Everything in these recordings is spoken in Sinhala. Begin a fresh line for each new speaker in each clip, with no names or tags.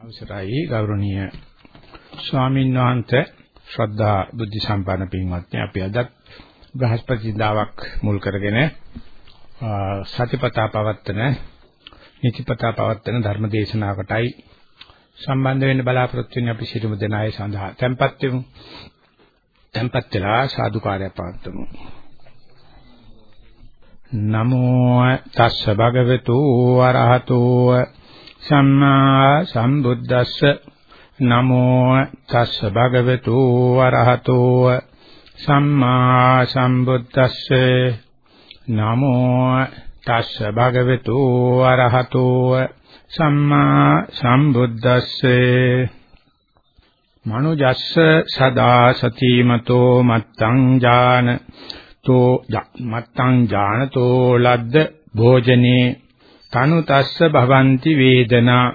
අවසරයි ගෞරවනීය ස්වාමීන් වහන්සේ ශ්‍රද්ධා බුද්ධ සම්පන්න පින්වත්නි. අපි අද බ්‍රහස්පතින්දාවක් මුල් කරගෙන සතිපතා පවත්තන නිතිපතා පවත්තන ධර්ම දේශනාවකටයි සම්බන්ධ වෙන්න බලාපොරොත්තු වෙන්නේ. අපි සිටුම දෙනායේ සඳහා tempත් වෙමු. tempත් වෙලා සාදුකාරය පවත්වමු. නමෝ තස්ස භගවතු වරහතෝ. සම්මා සම්බුද්දස්ස නමෝ තස්ස භගවතු වරහතෝ සම්මා සම්බුද්දස්ස නමෝ තස්ස භගවතු වරහතෝ සම්මා සම්බුද්දස්ස මනුජස්ස සදා සතිමතෝ මත්තං ඥාන තෝ මත්තං ඥානතෝ ලද්ද භෝජනේ තනු තස්ස භවಂತಿ වේදනා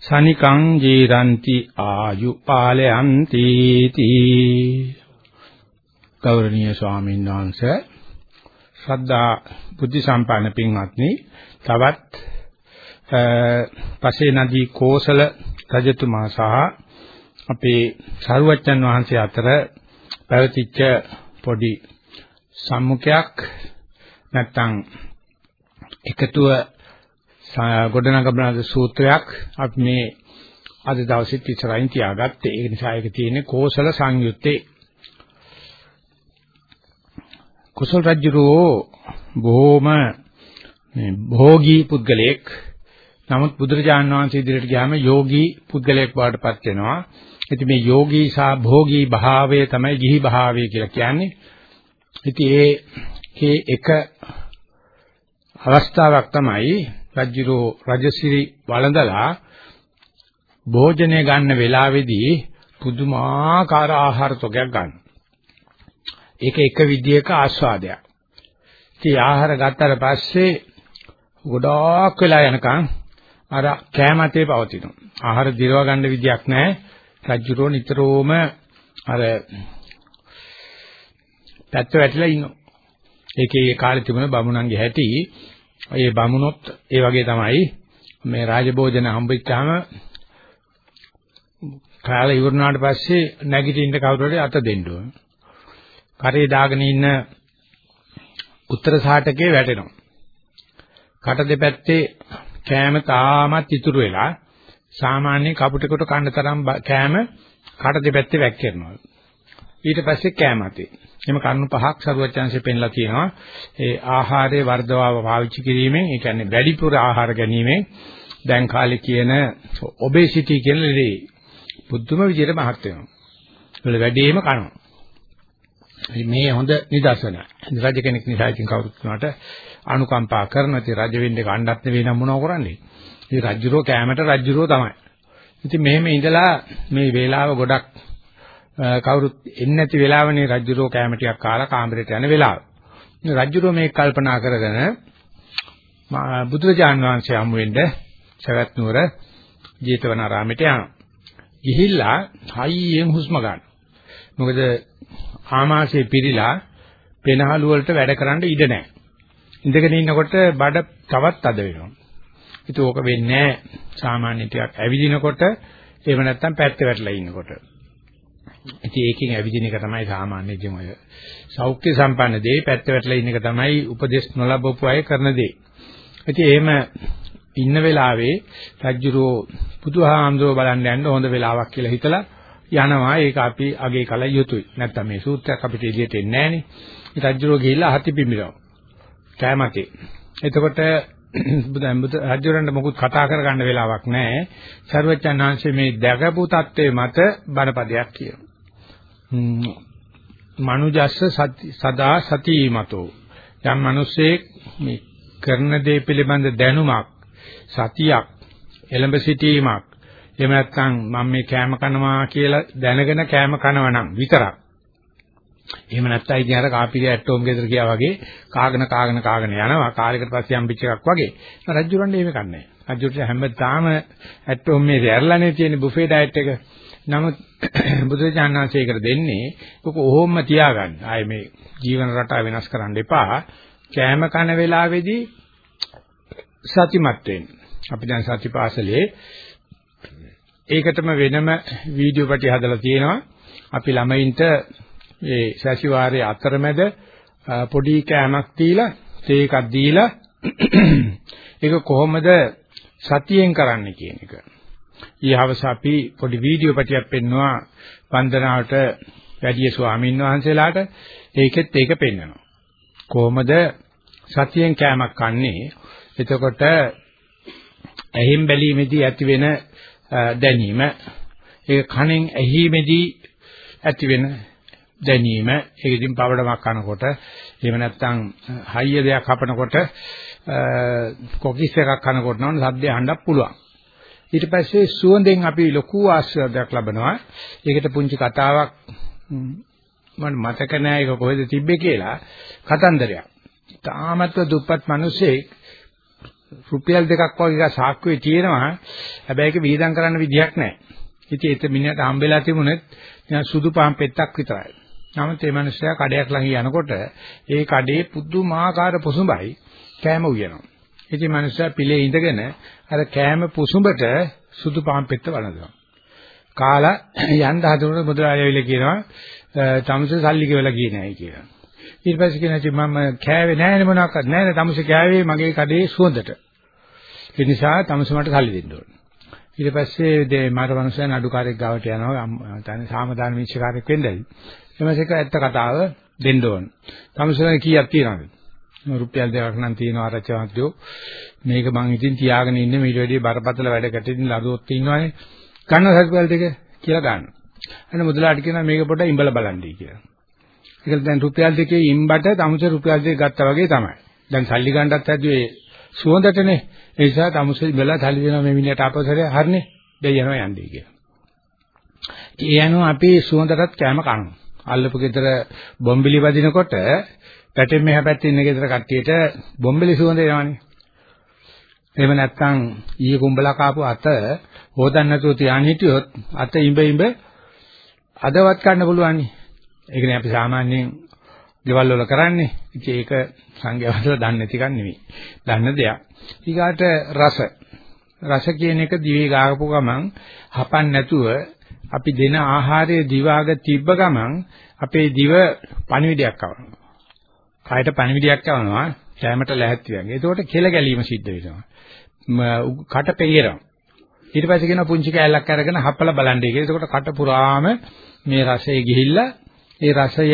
සනිකං ජීරಂತಿ ආයු පාලයන්ති තී. ගෞරවනීය ස්වාමීන් වහන්සේ ශ්‍රද්ධා බුද්ධ සම්පන්න පින්වත්නි තවත් පසේ නදී කෝසල රජතුමා සහ අපේ සරුවච්චන් වහන්සේ අතර පැවතිච්ච පොඩි සම්මුඛයක් නැත්තම් එකතුව ගොඩනගන සූත්‍රයක් අපි මේ අද දවසෙත් ඉස්සරහින් තියාගත්තේ. ඒ නිසා ඒක තියෙන්නේ කෝසල සංයුත්තේ. කුසල රජුරෝ බොහොම මේ භෝගී පුද්ගලයෙක්. නමුත් බුදුරජාණන් වහන්සේ ඉදිරියට ගියාම යෝගී පුද්ගලයෙක් බවට පත් වෙනවා. ඉතින් මේ යෝගී සහ භෝගී භාවය තමයි ගිහි භාවය කියලා කියන්නේ. ඉතින් ඒකේ එක අවස්ථාවක් තමයි රජුරෝ රජසිරි වළඳලා භෝජනය ගන්න වෙලාවේදී පුදුමාකාර ආහාර තොගයක් ගන්න. ඒක එක විදියක ආස්වාදයක්. ඉතින් ආහාර ගත්තට පස්සේ ගොඩාක් වෙලා යනකම් අර කැමැතේ පවතිනවා. ආහාර දිරව ගන්න විදියක් නැහැ. රජුරෝ නිතරම අර පැත්ත වැටිලා ඉන්නවා. ඒකේ ඒ කාලේ තිබුණ බමුණන්ගේ හැටි ඒ බමුණොත් ඒ වගේ තමයි මේ රාජභෝජන හම්බෙච්චාම කාලේ ඉවරනාට පස්සේ නැගිටින්න කවුරු හරි අත දෙන්න ඕන. කරේ දාගෙන ඉන්න උත්තර සාටකේ වැටෙනවා. කට දෙපැත්තේ කෑම තාමත් ඉතුරු වෙලා සාමාන්‍ය කපුටෙකුට කන්න තරම් කෑම කට දෙපැත්තේ වැක්කිරනවා. ඊට පස්සේ කෑම අතේ. එimhe කරුණු පහක් සරුවචාන්සේ පෙන්ලා තියෙනවා. ඒ ආහාරයේ වර්ධවාව පාවිච්චි කිරීමෙන්, ඒ කියන්නේ වැඩිපුර ආහාර ගැනීමෙන් දැන් කාලේ කියන ඔබේසිටි කියන ලේ බුද්ධම විදියට මහත් වෙනවා. ඒවල වැඩිම කනවා. මේ හොඳ නිදර්ශනයක්. රජ කෙනෙක් නිසා ඉතින් කවුරුත් උනාට අනුකම්පා කරන ඉතින් රජ වෙන්න ගණ්ඩත් නෙවෙයි නම් මොනව කරන්නේ. ඉතින් රජුරෝ කැමැට රජුරෝ තමයි. ඉතින් මෙහෙම ඉඳලා මේ වේලාව ගොඩක් කවුරුත් එන්නේ නැති වෙලාවනේ රජුරෝ කැම ටිකක් කාලා කාමරයට යන වෙලාව. රජුරෝ මේක කල්පනා කරගෙන බුදුරජාන් වහන්සේ හමු වෙන්න සවැත් නුවර ජේතවනාරාමයට යනවා. ගිහිල්ලා හයියෙන් හුස්ම ගන්න. මොකද ආමාශයේ පිරීලා පෙනහළු වලට වැඩ කරන්න ඉඩ නැහැ. ඉඳගෙන ඉන්නකොට බඩ තවත් අද වෙනවා. ඒක ඕක වෙන්නේ සාමාන්‍ය ටිකක් ඇවිදිනකොට එහෙම නැත්නම් පැත්ත වැටලා ඉන්නකොට. ඉතින් ඒකෙන් ඇවිදින එක තමයි සාමාන්‍යයෙන් ඔය සෞඛ්‍ය සම්පන්න දේ පැත්ත වැටලා ඉන්න එක තමයි උපදේශ නොලබපු අය කරන දේ. ඉතින් එහෙම ඉන්න වෙලාවේ රජ්ජුරෝ බුදුහාමුදුරුවෝ බලන්න යන්න හොඳ වෙලාවක් කියලා හිතලා යනවා. ඒක අපි අගේ කල යුතුයි. නැත්තම් මේ සූත්‍රයක් අපිට එළියට එන්නේ නැහනේ. රජ්ජුරෝ ගිහිල්ලා හති පිඹිරව. කෑමතේ. එතකොට බුදුන් බුදු රජුරන්ට මොකුත් කතා කරගන්න වෙලාවක් නැහැ. සර්වචන් වහන්සේ මේ දැකපු தත්ත්වයේ මත බණපදයක් කියනවා. මනුජස්ස සදා සතිමතෝ යම් මිනිසෙක් මේ කරන දේ පිළිබඳ දැනුමක් සතියක් එළඹ සිටීමක් එහෙම නැත්නම් මම මේ කෑම කනවා කියලා දැනගෙන කෑම කනවා නම් විතරක් එහෙම නැත්නම් ඉතින් අර කාපිරිය ඇටෝම් ගෙදර ගියා වගේ කාගෙන කාගෙන කාගෙන යනවා කාලයකට පස්සේ හම්බෙච්ච එකක් වගේ රජුරන්නේ එහෙම කන්නේ රජුට හැමදාම ඇටෝම් මේ ඇරලානේ තියෙන බුෆේ ඩයට් එක නමුත් බුදුචානන්සේකට දෙන්නේ ඔක ඔහොම තියාගන්න. ආයේ මේ ජීවන රටාව වෙනස් කරන්න එපා. කෑම කන වෙලාවේදී සතිමත් වෙන්න. අපි දැන් සතිපාසලේ ඒකටම වෙනම වීඩියෝ පැටි හදලා තියෙනවා. අපි ළමයින්ට ඒ සැසිවාරයේ අතරමැද පොඩි කෑමක් දීලා තේ එකක් දීලා ඒක කොහොමද සතියෙන් කරන්න කියන එක. ඊහවස අපි පොඩි වීඩියෝ පැටියක් පෙන්නවා වන්දනාවට වැඩි ස්වාමීන් වහන්සේලාට ඒකෙත් ඒක පෙන්වනවා. කොහොමද සතියෙන් කෑමක් කන්නේ? එතකොට ඇහිම් බැලීමේදී ඇතිවෙන දැනීම ඒක කණෙන් ඇහිීමේදී ඇතිවෙන දැනීම ඒක ඉතින් පවඩමක් කනකොට එහෙම නැත්නම් හයිය දෙයක් හපනකොට කොකිස් එකක් කනකොට නම් සද්දය අහන්නත් පුළුවන් ඊට පස්සේ සුවඳෙන් අපි ලොකු ආශිර්වාදයක් ලබනවා ඒකට පුංචි කතාවක් මම මතක නෑ ඒක කොහෙද තිබ්බේ කියලා කතන්දරයක් තාමත්ව දුප්පත් මිනිස්සෙක් රුපියල් දෙකක් වගේ සාක්කුවේ තියෙනවා. හැබැයි ඒක විහිදම් කරන්න විදියක් නැහැ. ඉතින් ඒත් මිනිහට හම්බෙලා තිබුණෙත් සුදු පාන් පෙත්තක් විතරයි. නමුත් මේ මිනිස්සයා කඩයක් ළඟ යනකොට ඒ කඩේ පුදුමාකාර පොසුඹයි කෑම උයනවා. ඉතින් මිනිස්සයා පිළේ ඉඳගෙන අර කෑම පුසුඹට සුදු පාන් පෙත්ත වළඳනවා. කාලා යන්න හදනකොට මුදලාලියවිල කියනවා තමස සල්ලි ගෙවලා ගියේ නැහැ කියලා. ඊට පස්සේ කියනවා මම කෑවේ නැහැ නේ මොනවාක්වත් නැහැ නේ තමස කෑවේ මගේ කඩේ සුවඳට. ඒ නිසා තමස මට සල්ලි දෙන්න ඕන. ඊට පස්සේ දේ මට මනුස්සයන් අඩුකාරයෙක් ගාවට යනවා තන සාමදාන විශ්කාරයක් වෙන්නයි. එමසේක ඇත්ත කතාව දෙන්න ඕන. තමසෙන් කීයක් තියනවද? රුපියල් දෙකක් නම් තියෙනවා ආරච්චිවන්තයෝ. මේක මං ඉතින් තියාගෙන ඉන්නේ මීට වැඩිය බරපතල වැඩකට ඉතින් ලඩුවොත් ඉන්නවනේ. ගන්න සල්පල් දෙක කියලා ගන්න. අන්න මුදලාට කියනවා මේක පොඩ්ඩක් ඉඹලා බලන්නයි කියලා. ඒක දැන් රුපියල් දෙකේ ඉම්බට තමුසේ රුපියල් දෙක ගත්තා වගේ තමයි. දැන් සල්ලි ගන්නත් හැදුවේ සුවඳටනේ. ඒ නිසා තමුසේ බෙලා සල්ලි දෙනවා මේ මිනිහට අපසරේ හරිනේ. දෙය යනවා යන්නේ කියලා. ඒ යනවා අපි සුවඳටත් කැම කනවා. අල්ලපු ගෙදර බොම්බිලි වදිනකොට පැටෙන් මෙහා පැත්තේ ඉන්න ගෙදර කට්ටියට බොම්බිලි සුවඳ එනවනේ. එහෙම නැත්නම් ඊයේ කුඹලා කාපු අත හොදන්න නැතුව තියාගෙන හිටියොත් අත ඉඹ ඉඹ අදවත් ගන්න පුළුවන් නේ. ඒකනේ අපි සාමාන්‍යයෙන් ගෙවල් වල කරන්නේ. ඉතින් ඒක සංඝයාසල දන්නේ නැති කන් නෙවෙයි. දන්න දෙයක්. ඊගාට රස. රස කියන එක දිවේ ගාපු ගමන් හපන්න නැතුව අපි දෙන ආහාරයේ දිවාග තිබ්බ ගමන් අපේ දිව පණිවිඩයක් කරනවා. කයට පණිවිඩයක් කරනවා. කැමට ලැහැත්ති වගේ. ඒකෝට කෙල ගැලීම සිද්ධ වෙනවා. කට පෙරනවා. ඊට පස්සේ කියන පුංචි කෑල්ලක් අරගෙන හපලා බලන්නේ කියලා. ඒකෝට කට පුරාම මේ රසය ගිහිල්ලා ඒ රසය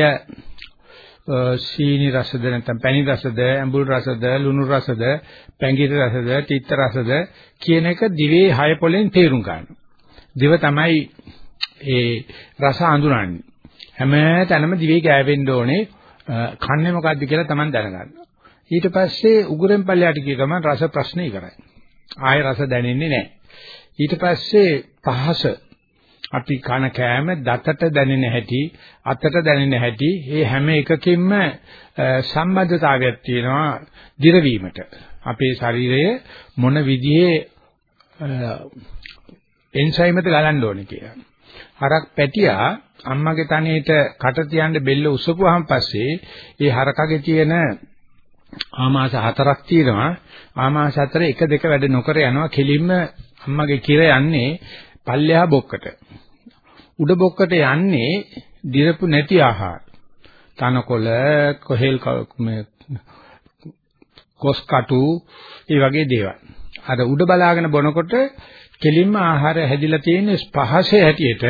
සීනි රසද නැත්නම් පැණි රසද ඇඹුල් රසද ලුණු රසද පැංගිරි රසද තිත්ත රසද කියන එක දිවේ හය පොලෙන් තේරුම් ගන්න. දිව තමයි ඒ රස අඳුරන්නේ. හැම තැනම දිවේ ගෑවෙන්න ඕනේ කන්නේ මොකද්ද කියලා Taman දැනගන්න. ඊට පස්සේ උගුරෙන් පල්ලයට ගිය ගමන් රස ප්‍රශ්නේ ඉවරයි. ආයෙ රස දැනෙන්නේ නැහැ. ඊට පස්සේ පහස අපි කන කෑම දතට දැනෙන හැටි අතට දැනෙන හැටි මේ හැම එකකින්ම සම්බන්ධතාවයක් තියෙනවා දිරවීමට අපේ ශරීරය මොන විදිහේ එන්සයිමද ගලන්න ඕනේ කියලා. හරක් පැටියා අම්මගේ තනේට කට තියන්න බෙල්ල උස්සපුවාන් පස්සේ ඒ හරකගේ තියෙන ආමාශ හතරක් තියෙනවා. ආමාශ හතර එක දෙක වැඩ නොකර යනවා. කෙලින්ම අම්මගේ කිර යන්නේ පල්ලෙහා බොක්කට. උඩ බොක්කට යන්නේ දිරපු නැති ආහාර. තනකොළ, කොහෙල් කොස් කටු, ඒ වගේ දේවල්. අර උඩ බලාගෙන බොනකොට කෙලින්ම ආහාර හැදිලා තියෙන පහසේ හැටියට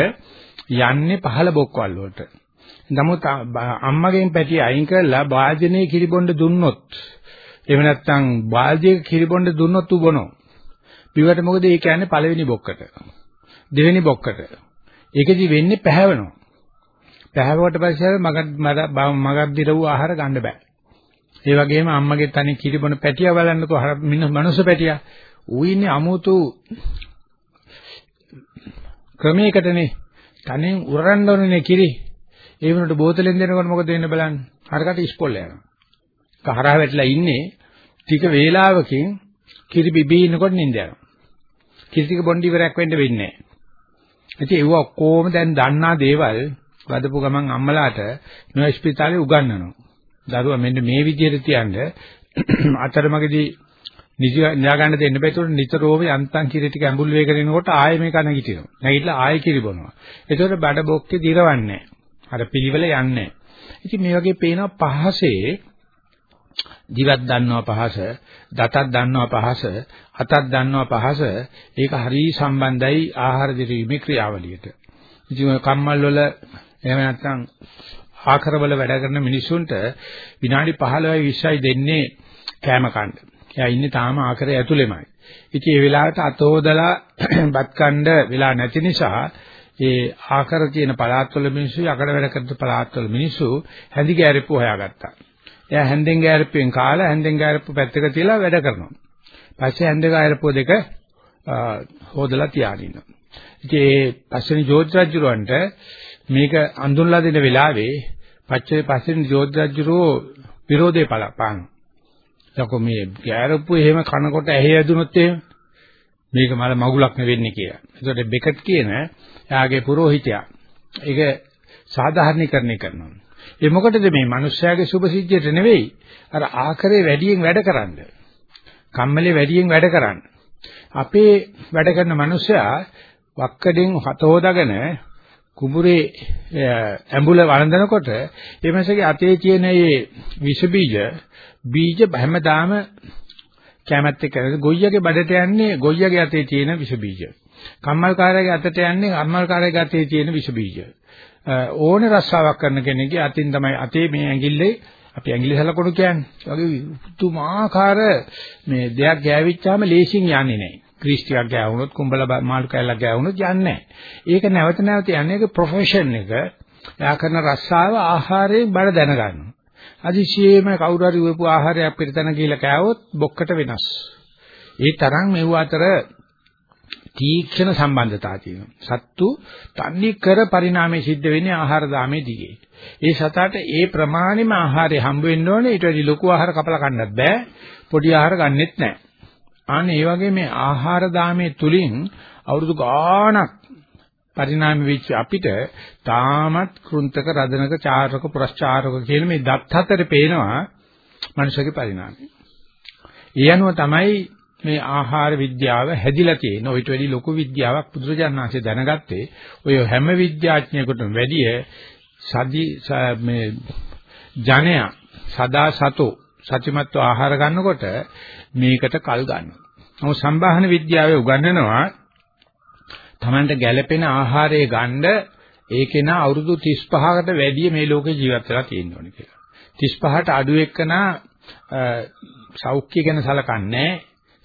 යන්නේ පහළ බොක්වල් වලට. නමුත් අම්මගෙන් පැටි අයින් කරලා වාජනේ කිරිබොණ්ඩ දුන්නොත් එහෙම නැත්නම් වාජයේ කිරිබොණ්ඩ දුන්නොත් උ බොනෝ. බිවට මොකද ඒ කියන්නේ පළවෙනි බොක්කට. දෙවෙනි බොක්කට. ඒකෙදි වෙන්නේ පැහැවෙනවා. පැහැවුවට පස්සේ මග මගක් දිරවු ආහාර ගන්න බෑ. ඒ වගේම අම්මගේ තනි කිරිබොන පැටියා බලන්නකෝ අර මනුස්ස පැටියා. ඌ ඉන්නේ අමුතු ක්‍රමයකටනේ. තනෙන් උරන්න ඕනේ කිරි. ඒ වුණාට බෝතලෙන් දෙනකොට මොකද වෙන්නේ බලන්න. අරකට ඉස්පොල්ල යනවා. කහරා වැටලා ඉන්නේ ටික වේලාවකින් කිරි බිබී ඉන්නකොට නිින්ද යනවා. කිරි ටික බොණ්ඩි ඉවරයක් වෙන්න වෙන්නේ නැහැ. ඉතින් ඒව ඔක්කොම දැන් දන්නා දේවල් වදපු ගමන් අම්මලාට මේ ස්පිතාලේ උගන්වනවා. දරුවා මෙන්න මේ විදිහට තියන්න අතරමඟදී නිදා ගන්න දෙන්න බෑ. ඒතකොට නිතරම යන්තම් කිරි ටික ඇඹුල් වේගෙන එනකොට ආයෙ මේක නැගිටිනවා. නැගිටලා ආයෙ කිරි බොනවා. ඒතකොට බඩ බොක්කේ දිරවන්නේ අර පිළිවෙල යන්නේ ඉතින් මේ වගේ පේන පහසේ දිවක් දන්නවා පහස, දතක් දන්නවා පහස, අතක් දන්නවා පහස, ඒක හරිය සම්බන්ධයි ආහාර දිරීමේ ක්‍රියාවලියට. ඉතින් කම්මල් වල එහෙම නැත්නම් ආකරවල වැඩ කරන මිනිසුන්ට විනාඩි 15යි 20යි දෙන්නේ කෑම කන්න. එයා ඉන්නේ තාම ආකරේ ඇතුළෙමයි. ඉතින් ඒ වෙලාවට අතෝදලා බත් කන්න වෙලා නැති නිසා ඒ ආකර තියෙන පළාත්වල මිනිස්සු යකඩ වැඩ කරන පළාත්වල මිනිස්සු හැඳි ගෑරෙප්පු හොයාගත්තා. එයා හැන්දෙන් ගෑරෙප්පුවෙන් කාලා හැන්දෙන් ගෑරෙප්පු පැත්තක තියලා වැඩ කරනවා. පස්සේ හැන්ද ගෑරෙප්පුව දෙක හොදලා තියාගෙන ඉන්නවා. ඉතින් ඒ පස්වෙනි ජෝති රජුරවන්ට මේක අඳුන්ලා දෙන වෙලාවේ පච්චේ පස්වෙනි ජෝති රජුරෝ විරෝධේ පාන. යකෝ මේ ගෑරප්පු එහෙම කනකොට ඇහි ඇදුනොත් එහෙම මේක මල මගුලක් නෙවෙන්නේ කියලා. ඒකට බෙකට් කියන එයාගේ පුරোহিতයා ඒක සාධාරණීකරණය කරනවා. ඒ මොකටද මේ මිනිස්යාගේ සුභසිද්ධියට නෙවෙයි අර ආකරේ වැඩියෙන් වැඩ කරන්න. කම්මලේ වැඩියෙන් වැඩ කරන්න. අපේ වැඩ කරන මිනිසයා වක්කඩෙන් හත හොදාගෙන කුඹුරේ ඇඹුල වළඳනකොට ඒ මාසගේ අතේ තියෙන මේ විස බීජ බීජ හැමදාම කැමැත්ත කරන ගොයියගේ බඩට යන්නේ ගොයියගේ අතේ තියෙන විස බීජ. කම්මල්කාරයාගේ අතට යන්නේ කම්මල්කාරයාගේ අතේ තියෙන විස බීජ. ඕනේ රස්සාවක් කරන කෙනෙක්ගේ අතින් තමයි අතේ මේ ඇඟිල්ලේ අපි ඇඟිලි සලකුණු කියන්නේ. වගේ උතුමාකාර මේ දෙයක් ගෑවිච්චාම ලේසින් යන්නේ නැහැ. ක්‍රීස් ටිකක් ගෑවුනොත් කුඹල මාළු කැල්ලක් ගෑවුනොත් යන්නේ නැහැ. ඒක නැවත නැවත යන්නේ ඒක ප්‍රොෆෙෂන් එක. එයා කරන රස්සාව ආහාරයෙන් බඩ දැනගන්නවා. අදිශියේම කවුරු හරි උයපු ආහාරයක් පිටතන කියලා කෑවොත් බොක්කට වෙනස්. ඒ තරම් මෙව අතර තීක්ෂණ සම්බන්ධතාව තියෙනවා. සත්තු තන්නේ කර පරිණාමය සිද්ධ වෙන්නේ ආහාර දාමේ දිගේ. ඒ සතාට ඒ ප්‍රමාණෙම ආහාරය හම්බ වෙන්න ඕනේ. ඊට වැඩි ලොකු ආහාර කපලා කන්නත් බෑ. පොඩි ආහාර ගන්නෙත් නෑ. අන්න ඒ වගේ මේ ආහාර දාමේ තුලින් අවුරුදු ගාණක් පරිණාම වෙච්ච අපිට තාමත් කෘන්තක රදනක චාරක පුරස්චාරක කියන මේ දත් හතරේ පේනවා මනුෂ්‍යගේ පරිණාමය. ඒ අනුව තමයි මේ ආහාර විද්‍යාව හැදිලා තියෙන. ඔයිට වැඩි ලොකු විද්‍යාවක් බුදුරජාණන් වහන්සේ දැනගත්තේ. ඔය හැම විද්‍යාඥයෙකුටම වැඩිය සදි මේ ජනයා සදා සතෝ සත්‍යමත්ව ආහාර ගන්නකොට මේකට කල් ගන්නවා. නමුත් සම්බාහන විද්‍යාවේ උගන්වනවා Tamanට ගැළපෙන ආහාරය ගන්න ඒකේන අවුරුදු 35කට වැඩිය මේ ලෝකේ ජීවත් වෙලා තියෙන්න ඕනේ කියලා. 35ට අඩු එක්කනා සෞඛ්‍ය ගැන සලකන්නේ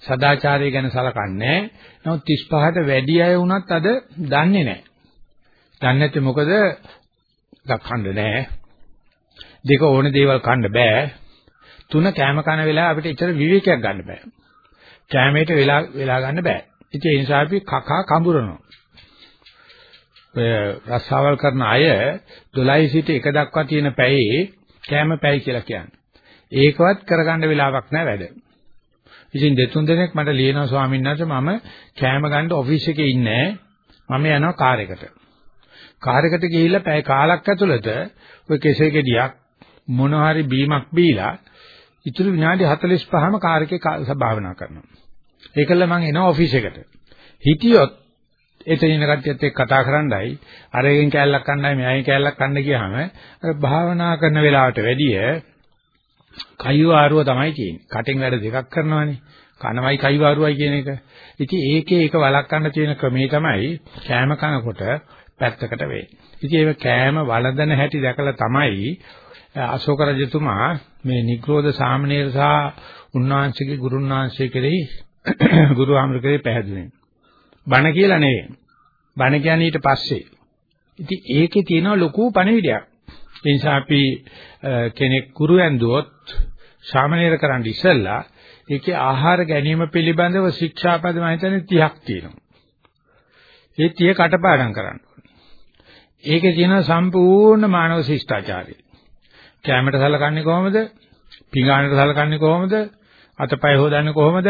සදාචාරය ගැන සලකන්නේ නමුත් 35ට වැඩි අය වුණත් අද දන්නේ නැහැ. දන්නේ නැත්නම් මොකද? දක්ඛණ්ඩ නැහැ. දෙක ඕන දේවල් කන්න බෑ. තුන කැම කන වෙලාව අපිට ඉතර විවේකයක් ගන්න බෑ. කැමේට වෙලා වෙලා ගන්න බෑ. ඉතින් ඒ නිසා අපි කකා කඹරනවා. ඔය රස්සාවල් කරන අය 12 සිට 1 දක්වා තියෙන පැයේ කැම පැය කියලා කියන්නේ. ඒකවත් කරගන්න වෙලාවක් නැහැ වැඩ. ඉතින් දෙතුන් දෙනෙක් මට ලියනවා ස්වාමීන් වහන්සේ මම කැම ගන්න ඔෆිස් එකේ ඉන්නේ මම යනවා කාර් එකට. කාර් එකට ගිහිල්ලා පැය කාලක් ඇතුළත ඔය කෙසේ ගෙඩියක් මොන හරි බීමක් බීලා ඉතුරු විනාඩි 45ම කාර් එකේ භාවනා කරනවා. ඒකල මම එනවා ඔෆිස් එකට. හිටියොත් එතන ඉන්න කට්ටියත් එක්ක කතා කරන්නයි අරගෙන කෑල්ලක් කන්නයි මෙයන් කෑල්ලක් කන්න ගියාම අර භාවනා කරන වෙලාවට වැඩිය කයිවාරුව තමයි තියෙන්නේ. කටින් වැඩ දෙකක් කරනවානේ. කනවයි කයිවාරුවයි කියන එක. ඉතින් ඒකේ ඒක වළක්වන්න තියෙන ක්‍රමේ තමයි කෑම කනකොට පැත්තකට වෙන්නේ. ඉතින් ඒක කෑම වළඳන හැටි දැකලා තමයි අශෝක රජතුමා මේ නිග්‍රෝධ සාමණේර සහ උන්වහන්සේගේ ගුරුන්වහන්සේ කෙරෙහි ගුරු ආමරකේ පැහැදුනේ. බණ කියලා නෙවෙයි. බණ කියන්නේ ඊට පස්සේ. ඉතින් ඒකේ තියෙන ලොකු පණිවිඩයක්. ඒ නිසා අපි කෙනෙක් ගුරු ඇඳුවොත් සාමනීර කරන්න ඉස්සෙල්ලා ඒකේ ආහාර ගැනීම පිළිබඳව ශික්ෂාපද මම හිතන්නේ 30ක් තියෙනවා. ඒ 30 කටපාඩම් කරන්න ඕනේ. ඒකේ තියෙන සම්පූර්ණ මානව ශිෂ්ටාචාරය. කැමරට සලකන්නේ කොහොමද? පිඟානට සලකන්නේ කොහොමද? අතපය හොදන්නේ කොහොමද?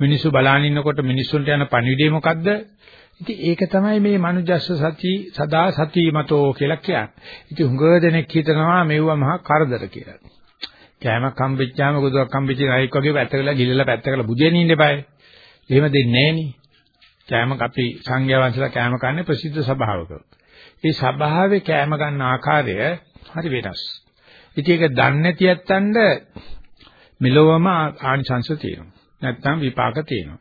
මිනිස්සු බලන් ඉන්නකොට මිනිස්සුන්ට යන පණිවිඩය මොකද්ද? ඉතින් ඒක තමයි මේ මනුජස්ස සති සදා සතිමතෝ කියලා කියන්නේ. ඉතින් හුඟ දෙනෙක් හිතනවා මෙවුවා මහා කරදර කියලා. කෑමක් හම්බෙච්චාම ගොදුවක් හම්බෙච්ච නයික් වගේ පැත්තකලා ගිලලා පැත්තකලා බුදියන ඉන්න eBay. එහෙම දෙන්නේ නැහෙනි. කෑමක් අපි සංඝයා වහන්සේලා කෑම කන්නේ ප්‍රසිද්ධ සභාවක. ඒ සභාවේ කෑම ගන්න ආකාරය හරි වෙනස්. ඉතින් ඒක දන්නේ නැති යත්තන්ට මෙලොවම ආනිසංශ තියෙනවා. නැත්තම් විපාක තියෙනවා.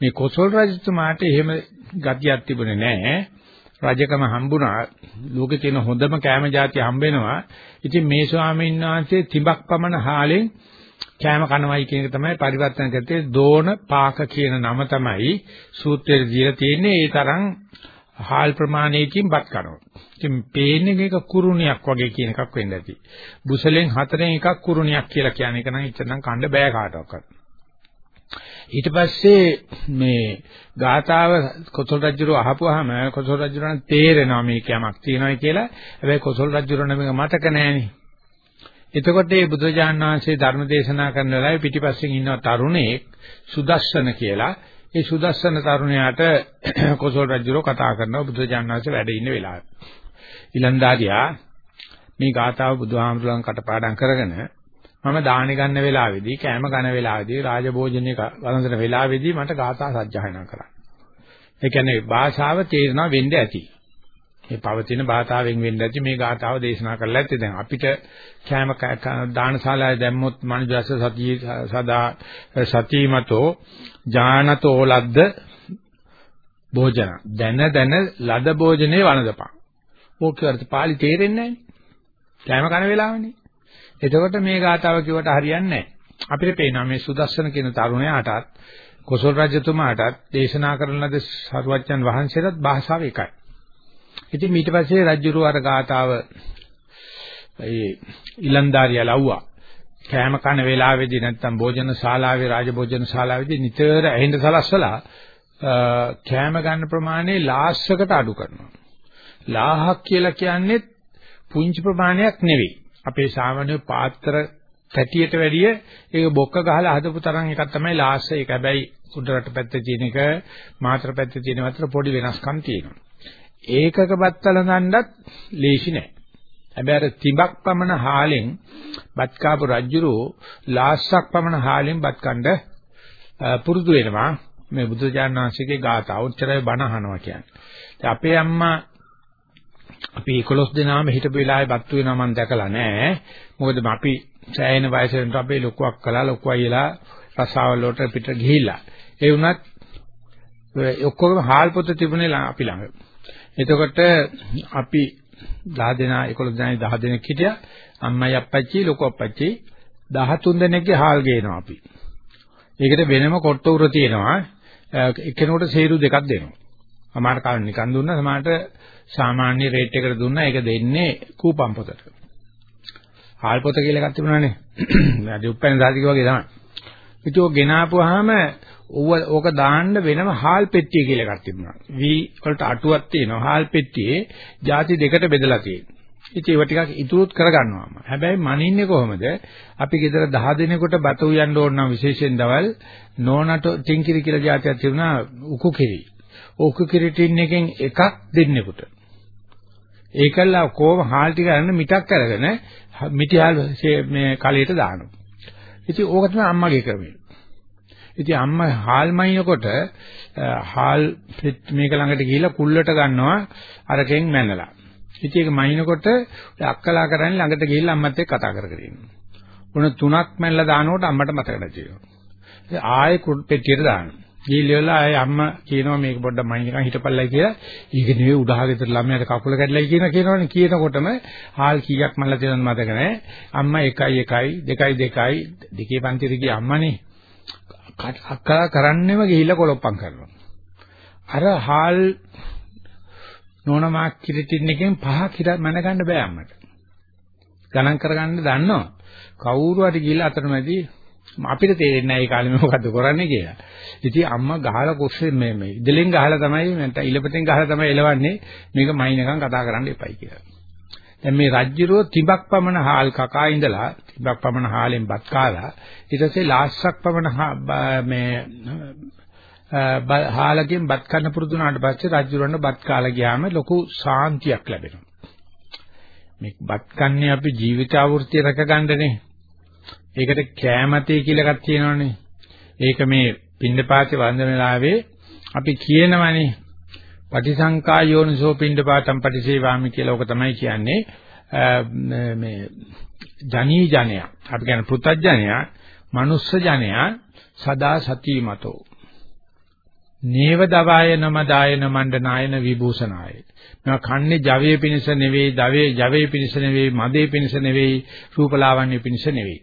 මේ කොසල් රජතුමාට එහෙම ගතියක් තිබුණේ නැහැ. රජකම හම්බුණා ලෝකේ තියෙන හොඳම කෑම જાති හම්බෙනවා. ඉතින් මේ ස්වාමීන් වහන්සේ තිබක් පමණ හාලෙන් කෑම කනවයි කියන එක තමයි පරිවර්තන කරත්තේ දෝන පාක කියන නම තමයි සූත්‍රයේ දීලා තියෙන්නේ. ඒ තරම් හාල් ප්‍රමාණයකින් බත් කනවා. ඉතින් පේන්නේ මේක කුරුණියක් වගේ කියන එකක් වෙන්න ඇති. බුසලෙන් හතරෙන් එකක් කුරුණියක් කියලා කියන එක නම් ඉතින් කන්න බෑ කාටවත්. ඊට පස්සේ මේ ගාතාව කොසල් රජුර අහපුවාම කොසල් රජුරන් තේරෙනවා මේක යමක් තියෙනවා කියලා. හැබැයි කොසල් රජුරන් මේක මතක නෑනේ. එතකොට මේ බුදුජාණන් වහන්සේ ධර්ම දේශනා කරන වෙලාවේ පිටිපස්සෙන් ඉන්න තරුණයෙක් සුදස්සන කියලා ඒ සුදස්සන තරුණයාට කොසල් රජුරෝ කතා කරනවා බුදුජාණන් වහන්සේ වැඩ ඉන්න වෙලාවේ. ඊලන්දාරියා මේ ගාතාව බුදුහාමුදුරන් කටපාඩම් කරගෙන මම දාහනේ ගන්න වෙලාවේදී කෑම ගන්න වෙලාවේදී රාජභෝජනයේ වළඳන වෙලාවේදී මට ගාථා සජ්ජායනා කරා. ඒ කියන්නේ භාෂාව තේරෙනවා වෙන්න ඇති. මේ පවතින භාෂාවෙන් වෙන්න ඇති මේ ගාථාව දේශනා කරලා ඇත්තේ දැන් අපිට කෑම දානශාලාවේ දැම්මොත් මනුජස සතිය සදා සතිමතෝ ඥානතෝ ලද්ද භෝජන දැන දැන ලද භෝජනේ වළඳපන්. ඕක කරත් පාලි තේරෙන්නේ නැහැ. කෑම කන වෙලාවනේ. එතකොට මේ ගාතාව කිව්වට හරියන්නේ නැහැ. අපිට පේනවා මේ සුදස්සන කියන තරුණයාටත් කොසල් රජතුමාටත් දේශනා කරන ලද සරුවච්චන් වහන්සේටත් භාෂාව එකයි. ඉතින් ඊට පස්සේ රජුරු අර ගාතාව ඒ ඉලන්දාරිය ලව්වා කෑම කන වේලාවේදී නැත්තම් භෝජන ශාලාවේ රාජ භෝජන ශාලාවේදී නිතර ඇහිඳ සලස්සලා කෑම ගන්න ප්‍රමාණය ලාස්සකට අඩු කරනවා. ලාහක් කියලා කියන්නේ පුංචි ප්‍රමාණයක් නෙවෙයි. අපේ සාමාන්‍ය පාත්‍ර කැටියට වැඩිය ඒක බොක්ක ගහලා හදපු තරම් එකක් තමයි ලාස්ස. ඒක හැබැයි උඩරට පැත්තේ තියෙන එක මාතර පැත්තේ තියෙන අතර පොඩි වෙනස්කම් තියෙනවා. ඒකක බත්තල නණ්ඩත් ලේසි නෑ. හැබැයි අර තිබක් පමණ හාලෙන් බත් කාපු රජ්ජුරෝ ලාස්සක් පමණ හාලෙන් බත් කණ්ඩ පුරුදු වෙනවා. මේ බුදුචාන් වහන්සේගේ ගාථා උච්චරය බණ අහනවා කියන්නේ. අපේ අම්මා අපි 11 දෙනාම හිටපු වෙලාවේ බත්තු වෙනවා මම දැකලා නැහැ. මොකද අපි සෑහෙන වයසෙන් අපේ ලොකුවක් කළා ලොකු අයියලා රසාවල වලට පිට ගිහිල්ලා. ඒ වුණත් ඔක්කොම හාල් පොත තිබුණේ අපි ළඟ. එතකොට අපි 10 දෙනා 11 දෙනා 10 දෙනෙක් හිටියා. අම්මයි අප්පච්චි ලොකු අප්පච්චි 13 දෙනෙක්ගේ හාල් ගේනවා අපි. ඒකට වෙනම කොට්ට උර තියෙනවා. එක්කෙනෙකුට සේරු දෙකක් දෙනවා. සමහර කාලේ නිකන් දුන්නා සමහරට සාමාන්‍ය රේට් එකට දුන්නා ඒක දෙන්නේ කූපම් පොතට. හාල් පොත කියලා එකක් තිබුණානේ. වැඩි උපැන්න සාතික වගේ තමයි. ඉතින් ඔය ගෙනාපුවාම ඕක දාන්න වෙනම හාල් පෙට්ටිය කියලා එකක් තිබුණා. V වලට අටුවක් තියෙනවා. හාල් පෙට්ටියේ ಜಾති දෙකට බෙදලා තියෙනවා. ඉතින් ඒව ටිකක් ඉතුරුත් කරගන්නවාම. හැබැයි මනින්නේ කොහොමද? අපි ගෙදර 10 දිනකට බත උයන්න ඕන නම් විශේෂයෙන් දවල් නෝනට ටින්කිරි කියලා જાතියක් තිබුණා උකු කිරි. ඕක කිරිටින් එකෙන් එකක් දෙන්නෙකුට. ඒකල්ලා කොහොම හාල් ටික අරන් මිටක් අරගෙන මිටිහාල් මේ කලයට දානවා. ඉතින් ඕක තමයි අම්මගේ ක්‍රමය. ඉතින් අම්මා හාල් මයින්කොට හාල් මේක ළඟට ගිහිල්ලා කුල්ලට ගන්නවා අරකින් මැනලා. ඉතින් ඒක මයින්කොට අක්කලා කරන්නේ ළඟට ගිහිල්ලා අම්මත් එක්ක කතා කර කර ඉන්නවා. උන තුනක් මැනලා දානකොට අම්මට මතක නැති වෙනවා. ආයේ පෙට්ටියට දානවා. ගිහිල්ලා ආයේ අම්මා කියනවා මේක පොඩ්ඩක් මයින් එකන් හිටපල්ලයි කියලා. ඒක නෙවෙයි උඩහාගෙතර ළමයාට කකුල කැඩලයි කියන කියනවනේ කියනකොටම හාල් කීයක් මල්ලා තියෙනවද මතක නැහැ. අම්මා 1යි 1යි 2යි 2යි දෙකේ පන්තිර ගිය අම්මනේ අක්කා කරන්නෙම ගිහිල්ලා කොලොප්පම් කරනවා. අර හාල් නෝනමා කිරිටින් එකෙන් පහක් හිට මැනගන්න බෑ අම්මට. ගණන් කරගන්න දන්නවා. කවුරු හරි ගිහිල්ලා අතරමැදි අපිට තේරෙන්නේ නැහැ ඒ කාලේ මොකද්ද කරන්නේ කියලා. ඉතින් අම්මා ගහලා කොස්සේ මේ මේ ඉදලෙන් ගහලා තමයි නැත්නම් ඉලපතෙන් ගහලා තමයි එලවන්නේ මේක මයින්කම් කතා කරන්න එපයි කියලා. දැන් මේ රජ්ජුරුව තිබක් පමණ හාල් කකා ඉඳලා තිබක් පමණ හාලෙන් බත් කාලා ඊට පස්සේ ලාස්සක් පමණ මේ හාලකින් බත් කන්න පුරුදු වුණාට පස්සේ රජ්ජුරුවන්ට බත් කාලා ගියාම ලොකු සාන්තියක් ලැබෙනවා. මේ බත් කන්නේ අපි ජීවිත අවෘත්තිය රැක ගන්නනේ. ඒකට කෑමතේ කියලා එකක් තියෙනවනේ. ඒක මේ පින්ඩපාතේ වන්දන වෙලාවේ අපි කියනවනේ. පටිසංකා යෝනිසෝ පින්ඩපාතම් පටිසේවාමි කියලා ඔක තමයි කියන්නේ. මේ ජනී ජනයා. අපි කියන පෘථජ්ජනයා මනුස්ස ජනයා සදා සතිමතෝ. නේව දවායන මදායන මණ්ඩනායන විභූෂනාය මම කන්නේ ජවයේ පිණිස නෙවෙයි දවේ ජවයේ පිණිස නෙවෙයි මදේ පිණිස නෙවෙයි රූපලාවන්‍ය පිණිස නෙවෙයි.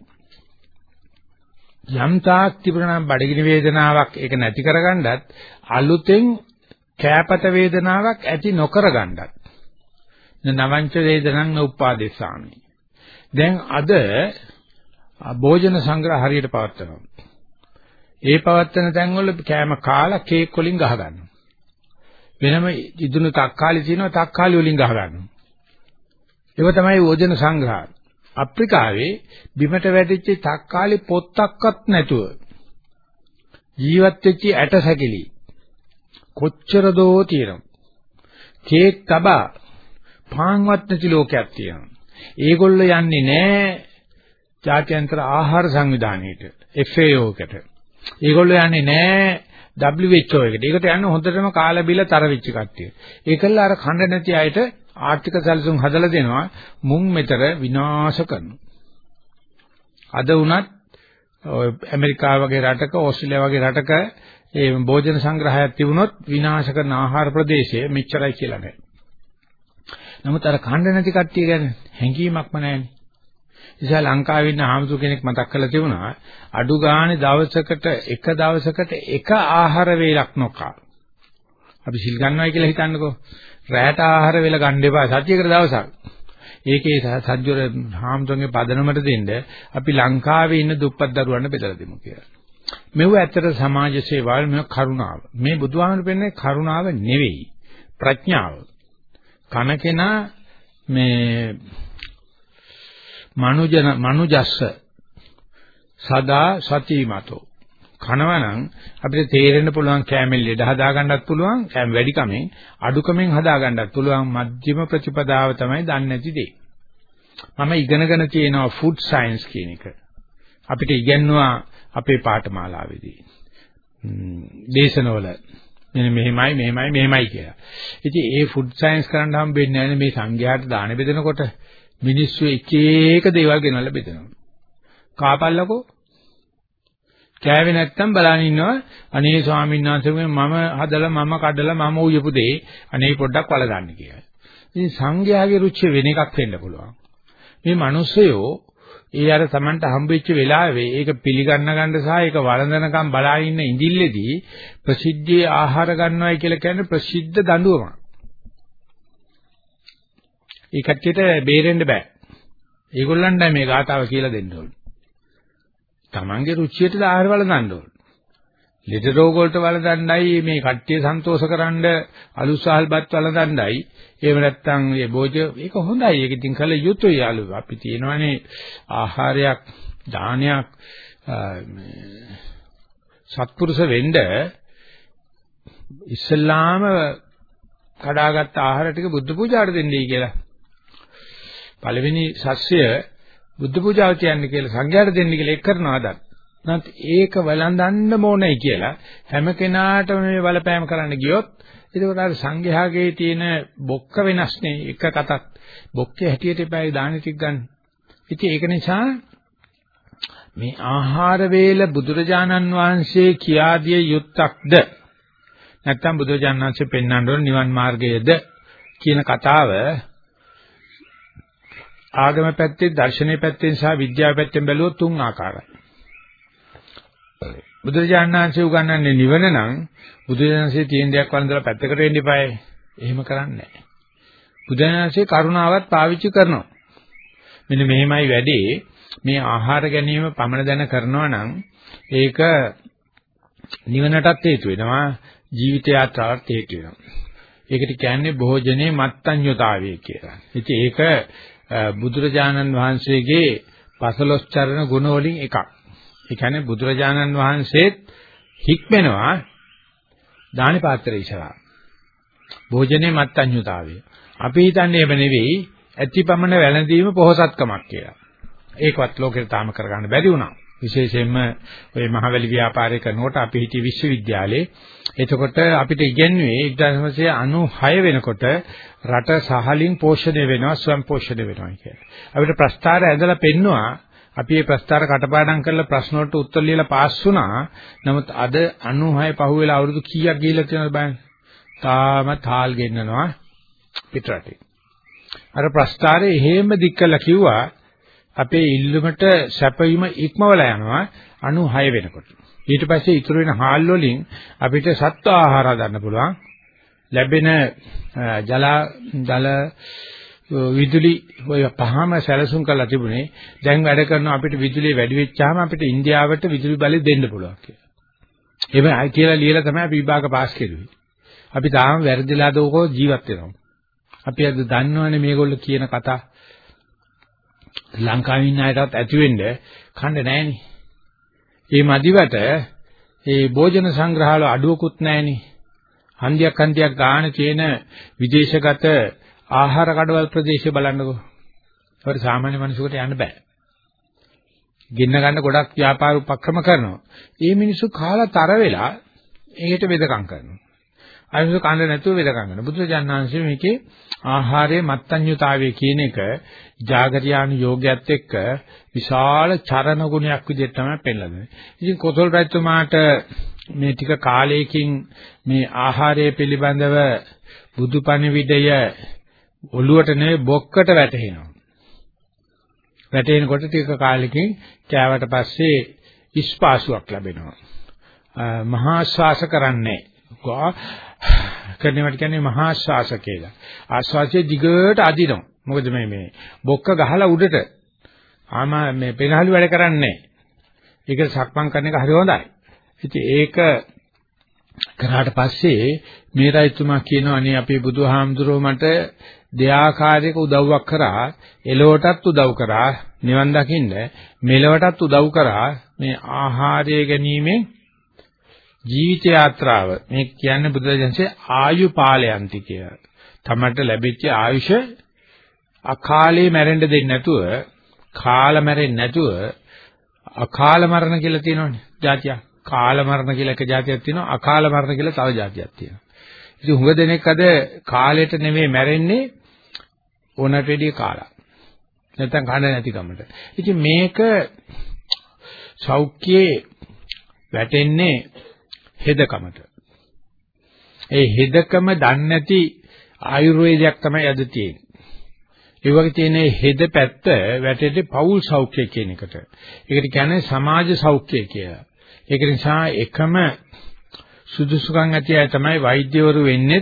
යම් තාක් තිබුණා නම් බඩගිනි වේදනාවක් ඒක නැති කරගන්නත් අලුතෙන් කෑපත වේදනාවක් ඇති නොකරගන්නත් නවංච වේදනං උපාදේශාමි දැන් අද භෝජන සංග්‍රහ හරියට පවත්වනවා ඒ පවත්තන තැන්වල කෑම කාලා කේක් වලින් ගහ ගන්නවා. වෙනම ඉදුණු තක්කාලි තියෙනවා තක්කාලි වලින් ගහ ගන්නවා. ඒක තමයි ඕජන සංග්‍රහය. අප්‍රිකාවේ බිමට වැටිච්ච තක්කාලි පොත්තක්වත් නැතුව ජීවත් වෙච්ච ඇට සැකිලි කොච්චර දෝ තියෙනවා. කේක් තබා පාන්වත් නැති ලෝකයක් තියෙනවා. ඒගොල්ලෝ යන්නේ නැහැ ජාත්‍යන්තර ආහාර සංවිධානයේට FAO කට. ඒගොල්ලෝ යන්නේ නැහැ WHO එකට. ඒකට යන්නේ හොඳටම කාලා බිල තර වෙච්ච කට්ටිය. ඒකල්ල අර khණ්ඩ නැති අයට ආර්ථික සැලසුම් හදලා දෙනවා මුන් මෙතර විනාශ කරනවා. අද වුණත් ඇමරිකාව වගේ රටක ඕස්ට්‍රේලියාව වගේ රටක ඒ භෝජන සංග්‍රහයක් තිබුණොත් විනාශ කරන ආහාර ප්‍රදේශය මෙච්චරයි කියලා නෑ. නමුත් අර khණ්ඩ නැති කට්ටිය ගැන හැඟීමක්ම නැහැනේ. නිසා ලංකාවේ ඉන්න ආමතු කෙනෙක් මතක් කරලා තිබුණා අඩු ගානේ දවසකට එක දවසකට එක ආහාර වේලක් නොකා. අපි සිල් ගන්නවයි කියලා හිතන්නකෝ. රැයට ආහාර වේල ගන්න එපා සතියකට දවසක්. ඒකේ සජ්ජොර හාමුදුරන්ගේ පදනමට දෙන්න අපි ලංකාවේ ඉන්න දුප්පත් දරුවන්ට බෙදලා දෙමු කියලා. මෙව ඇත්තට සමාජ සේවාවල් මෙව කරුණාව. මේ බුදුහාමර පෙන්නේ කරුණාව නෙවෙයි ප්‍රඥාව. කන කෙනා මේ මනුජන මනුජස්ස සදා සතිමතෝ කනවනම් අපිට තේරෙන්න පුළුවන් කැමෙල් ලෙඩ හදා ගන්නත් පුළුවන් කැම වැඩි කමෙන් අඩු කමෙන් හදා ගන්නත් පුළුවන් මධ්‍යම ප්‍රතිපදාව තමයි දන්නේ නැති දේ. මම ඉගෙනගෙන තියෙනවා ෆුඩ් සයන්ස් කියන එක. අපිට ඉගෙනනවා අපේ පාඨමාලාවේදී. දේශනවල. මෙන්න මෙහෙමයි මෙහෙමයි මෙහෙමයි කියලා. ඉතින් ඒ ෆුඩ් සයන්ස් කරන්න හම්බෙන්නේ නැහැ මේ සංඝයාට දාන බෙදනකොට. මිනිස්සු එක එක දේවල් ගෙනල්ලා බෙදනවා. කාපල්ලකෝ? කෑවේ නැත්තම් බලන් ඉන්නවා අනේ ස්වාමීන් වහන්සේ මම හදලා මම කඩලා මම උයපු දෙේ අනේ පොඩ්ඩක් වලගන්න කියලා. ඉතින් සංඝයාගේ රුචිය වෙන එකක් වෙන්න පුළුවන්. මේ මිනිස්සයෝ ඒ අර Tamanට හම්බෙච්ච වෙලාවේ ඒක පිළිගන්න ගන්න සහ ඒක වළඳනකම් බලා ඉන්න ඉඳිල්ලේදී ප්‍රසිද්ධියේ ආහාර ගන්නවයි කියලා කියන්නේ ප්‍රසිද්ධ දඬුවමක්. ඒ කට්ටියට බේරෙන්න බෑ. ඒගොල්ලන්ට මේ ගාතාව කියලා දෙන්න ඕනේ. Tamange රුචියට ආහාර වලඳන්න ඕනේ. ලෙඩ රෝග වලට වලඳන්නයි මේ කට්ටිය සන්තෝෂකරනද අලුසහල්පත් වලඳන්නයි එහෙම නැත්නම් මේ භෝජ ඒක හොඳයි. ඒක ඉතින් කළ යුතුයි. යාළු අපි තියෙනවානේ ආහාරයක් දානයක් සත්පුරුෂ වෙන්න ඉස්ලාම කඩාගත් ආහාර ටික බුද්ධ පූජාට දෙන්නයි කියලා. පළවෙනි ශස්ය බුද්ධ පූජාව කියන්නේ කියලා සංඝයාට දෙන්න කියලා ඒක කරනවා අදත්. නැත් ඒක වළඳන්න ඕනේ කියලා හැම කෙනාටම මේ බලපෑම කරන්න ගියොත් ඒකෝට අර සංඝයාගේ තියෙන බොක්ක වෙනස්නේ එක කතක් බොක්කේ හැටියට එපායි දාන ටික ගන්න. ඉතින් ඒක නිසා මේ ආහාර වේල බුදුරජාණන් වහන්සේ කියා දිය යුත්තක්ද නැත්නම් බුදුරජාණන් වහන්සේ පෙන්වන්න ඕන නිවන් මාර්ගයද කියන කතාව ආගම පැත්තේ දර්ශනීය පැත්තෙන් සහ විද්‍යාව පැත්තෙන් බැලුවොත් තුන් ආකාරයි. බුදුරජාණන් වහන්සේ උගන්වන්නේ නිවන නම් බුදුරජාණන්සේ තියෙන දෙයක් වළඳලා පැත්තකට වෙන්න eBay. එහෙම කරන්නේ නැහැ. බුදුරජාණන්සේ කරුණාවත් පාවිච්චි කරනවා. මෙන්න මෙහෙමයි වැඩේ. මේ ආහාර ගැනීම පමණ දැන කරනවා නම් ඒක නිවනටත් හේතු වෙනවා ජීවිත යාත්‍රාවට හේතු වෙනවා. ඒකට කියන්නේ භෝජනේ මත්ඤ්‍යතාවය කියලා. ඉතින් ඒක බුදුරජාණන් වහන්සේගේ පසලොස් චරණ ගුණ වලින් එකක්. ඒ කියන්නේ බුදුරජාණන් වහන්සේත් හික්මෙනවා දානි පාත්‍රය ඉස්සරහා. භෝජනේ මත්ඤ්‍යතාවය. අපි හිතන්නේ එව නෙවෙයි ඇතිපමණ වැළඳීම පොහසත්කමක් කියලා. ඒකවත් ලෝකෙට තාම කරගන්න බැරි වුණා. විශේෂයෙන්ම ওই මහවැලි ව්‍යාපාරය කරනකොට අපි හිටිය විශ්වවිද්‍යාලේ එතකොට අපිට ඉගෙනුවේ 1996 වෙනකොට රට සහලින් පෝෂණය වෙනවා ස්වයං පෝෂණය වෙනවා කියලා. අපිට ප්‍රස්තාර ඇඳලා පෙන්නවා අපි මේ ප්‍රස්තාර කටපාඩම් කරලා ප්‍රශ්න වලට උත්තර ලියලා පාස් වුණා. නමුත් අද 96 පහුවෙලා අවුරුදු කීයක් ගිහිල්ලා තියෙනවද බලන්න. තාම තාල් ගෙන්නනවා පිටරටේ. අර ප්‍රස්තාරේ එහෙම දික් කළා කිව්වා අපේ ඉල්ලුමට සැපයීම ඉක්මවලා යනවා 96 වෙනකොට. ඊට පස්සේ ඉතුරු වෙන හාල් වලින් අපිට සත්ව ආහාර ගන්න පුළුවන්. ලැබෙන ජල ජල විදුලි ඔය පහම සැලසුම් කරලා තිබුණේ දැන් වැඩ කරන අපිට විදුලිය වැඩි වෙච්චාම අපිට ඉන්දියාවට විදුලි බලය දෙන්න පුළුවන් කියලා. එහෙම කියලා ලියලා තමයි අපි විභාග පාස් කෙරුවේ. අපි තාම වැරදිලා දෝකෝ ජීවත් වෙනවා. අපි අද දන්නවනේ මේගොල්ලෝ කියන කතා ලංකාවේ ඉන්න අයටත් ඇති වෙන්න කන්න නැහෙනේ. මේ මදිවට ඒ භෝජන සංග්‍රහවල අඩුවකුත් නැහෙනේ. හන්දියක් හන්දියක් ගාන තියෙන විදේශගත ආහාර කඩවල් ප්‍රදේශය බලන්නකෝ. ඒකට සාමාන්‍ය මිනිසෙකුට යන්න බෑ. ගෙන්න ගන්න ගොඩක් ව්‍යාපාර උපක්‍රම කරනවා. මේ මිනිස්සු කාලා තර වෙලා ඒකට වෙදකම් කරනවා. අයිසු කන්න නැතුව වෙදකම් කරනවා. බුදුරජාණන් මේකේ ආහාරයේ මත්ඤ්‍යතාවය කියන එක జాగරියානු යෝගයත් එක්ක විශාල චරණ ගුණයක් විදිහට තමයි පෙන්නලා දෙන්නේ. ඉතින් කොතල් රජතුමාට මේ ටික කාලයකින් මේ ආහාරය පිළිබඳව බුදුපණිවිඩය ඔළුවට නෙවෙයි බොක්කට වැටෙනවා. වැටෙනකොට ටික කාලෙකින් කෑවට පස්සේ ඉස්පාසුවක් ලැබෙනවා. මහා ශ්වාස කරන්නේ. කරනවට කියන්නේ මහා ශ්වාස කියලා. ආශ්වාසයේ දිගට අදිනවා. මොකද මේ මේ බොක්ක ගහලා උඩට ආම මේ පෙනහළු වැඩ කරන්නේ ඒක සක්මන් කරන එක හරි හොඳයි. ඉතින් ඒක කරාට පස්සේ මේ රයිතුමා කියනවා අනේ අපේ බුදුහාමුදුරුවෝ මට දෙආකාරයක උදව්වක් කරා එලොවටත් උදව් කරා නිවන් දකින්න මෙලොවටත් උදව් කරා මේ ආහාරය ගැනීමෙන් ජීවිත යාත්‍රාව මේ කියන්නේ බුදුරජාණන්සේ ආයු පාලයන්ති කිය. තමට ලැබිච්ච ආයුෂ අකාලේ මැරෙන්න දෙන්නේ නැතුව, කාල මැරෙන්නේ නැතුව අකාල මරණ කියලා තියෙනවනේ જાතිය. කාල මරණ කියලා එක જાතියක් තියෙනවා, අකාල මරණ කියලා තව જાතියක් තියෙනවා. ඉතින් හුඟ දෙනෙක් අද කාලයට නෙමෙයි මැරෙන්නේ ඕනට වැඩිය කාලා. නැත්තම් කන නැති කමට. ඉතින් මේක සෞඛ්‍යයේ වැටෙන්නේ හෙදකමට. ඒ හෙදකම දන්නේ නැති ආයුර්වේදයක් තමයි අද තියෙන්නේ. ඒ වගේ තියෙන හෙද පැත්ත වැටෙන්නේ පෞල් සෞඛ්‍ය කියන එකට. ඒකට කියන්නේ සමාජ සෞඛ්‍ය කියලා. ඒක නිසා එකම සුදුසුකම් ඇති අය තමයි වෛද්‍යවරු වෙන්නේ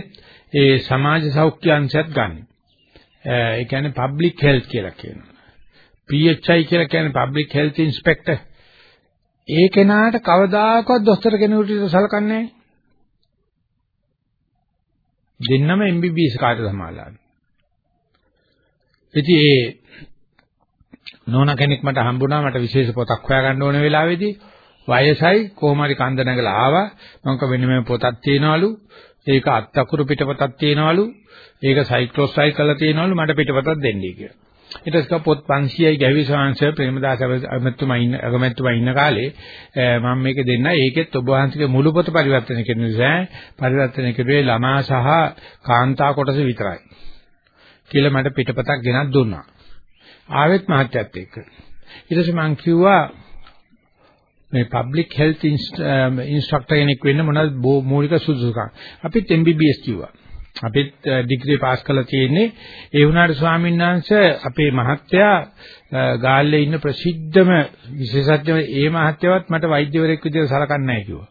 ඒ සමාජ සෞඛ්‍ය අංශයත් ගන්න. ඒ කියන්නේ public health කියලා කියනවා. PHI කියලා කියන්නේ public health inspector. ඒ කෙනාට කවදාකවත් දොස්තර කෙනෙකුට සලකන්නේ නැහැ. දෙන්නම MBBS කාට සමාලාන. ඉතින් ඒ නෝන කෙනෙක් මට හම්බුණා මට විශේෂ පොතක් හොයාගන්න ඕන වෙලාවේදී. වයසයි කොහොම හරි කන්ද නැගලා ආවා. මම කවෙන්නේ මේ පොතක් තියනවලු. ඒක අත්තකුරු පිටපතක් තියනවලු. ඒක සයික්ලෝසයිල් කරලා තියනවලු. මට පිටපතක් දෙන්නයි කියලා. ඊට පස්සේ පොත් 500යි ගැවි ශාංශ ප්‍රේමදාස අගමැතිතුමා ඉන්න අගමැතිතුමා ඉන්න කාලේ. මම මේක දෙන්න ඒකෙත් ඔබ වහන්සේගේ මුළු පොත පරිවර්තන කරන නිසා පරිවර්තන කරුවේ ළමා සහ කාන්තා කොටස විතරයි. කියලා මට පිටපතක් ගෙනත් දුන්නා. ආවෙත් මහත්යත් එක්ක. ඊට පස්සේ මම කිව්වා මේ public health instructor කෙනෙක් වෙන්න මොනවද මූලික සුදුසුකම්? අපිත් MBBS කිව්වා. අපිත් ඩිග්‍රී පාස් කරලා තියෙන්නේ ඒ වුණාට ස්වාමීන් වහන්සේ අපේ මහත්තයා ගාල්ලේ ඉන්න ප්‍රසිද්ධම විශේෂඥ ඒ මහත්තයවත් මට වෛද්‍යවරයෙක් විදිහට සලකන්නේ නැහැ කිව්වා.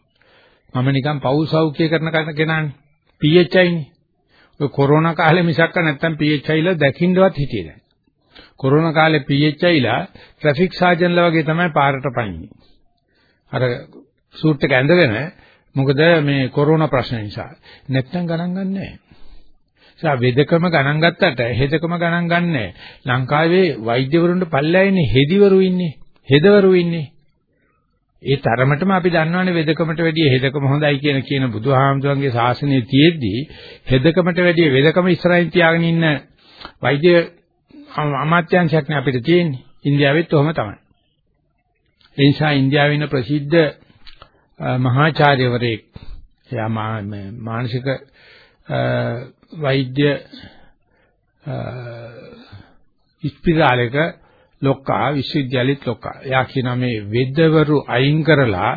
මම නිකන් පෞල් සෞඛ්‍ය කරන කෙනානේ. PHI නේ. ඔය කොරෝනා කාලේ මිසක්ක නැත්තම් PHI ලා දකින්නවත් හිටියේ නැහැ. කොරෝනා කාලේ PHI ලා ට්‍රැෆික් සාජන්ලා වගේ තමයි පාරට පනින්නේ. අර සූට් එක ඇඳගෙන මොකද මේ කොරෝනා ප්‍රශ්න නිසා. නැත්තම් ගණන් ගන්නෑ. නිසා වෙදකම ගණන් ගත්තට හෙදකම ගණන් ගන්නෑ. ලංකාවේ වෛද්‍යවරුන්ට පල්ලෑයිනේ හෙදිවරු ඉන්නේ. හෙදවරු ඉන්නේ. ඒ තරමටම අපි දන්නවනේ වෙදකමට වැඩිය හෙදකම හොඳයි කියන කියන බුදුහාමුදුරන්ගේ ශාසනය තියෙද්දී හෙදකමට වැඩිය වෙදකම ඉස්සරහින් තියාගෙන ඉන්න වෛද්‍ය අමාත්‍යාංශයක් නේ අපිට තියෙන්නේ. ඉන්දියාවෙත් ඔහම තමයි. ඒ නිසා ඉන්දියාවේ ඉන්න ප්‍රසිද්ධ මහාචාර්යවරයෙක් එයා මානසික වෛද්‍ය ඉස්පිරිතාලයක ලොක්කා විශ්වවිද්‍යාලෙත් ලොක්කා. එයා කියනවා මේ වෙදවරු අයින් කරලා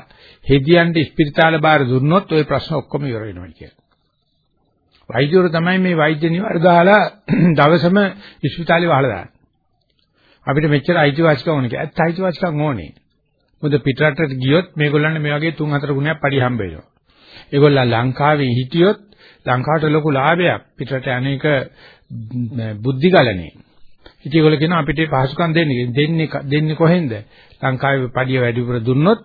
හෙදියන්ට ඉස්පිරිතාල බාර දුන්නොත් ওই ප්‍රශ්න ඔක්කොම ඉවර වෙනවා කියලා. වෛද්‍යවරු තමයි මේ වෛද්‍ය නිවාර දාලා දවසම ඉස්පිරිතාලේ වහලා දාන්නේ. අපිට මෙච්චර අයිතිවාසිකම් ඕනේ කියලා. ඇත්ත අයිතිවාසිකම් ඕනේ. මොකද පිටරටට ගියොත් මේගොල්ලන්ට මේ වගේ 3-4 ගුණයක් පඩි හම්බ වෙනවා. ඒගොල්ලෝ ලංකාවේ හිටියොත් ලංකාවට ලොකු ලාභයක් පිටරට අනේක බුද්ධි ගලනේ. ඉතින් ඒගොල්ලෝ කියනවා අපිට පහසුකම් දෙන්නේ දෙන්නේ දෙන්නේ කොහෙන්ද? ලංකාවේ පඩිය වැඩිපුර දුන්නොත්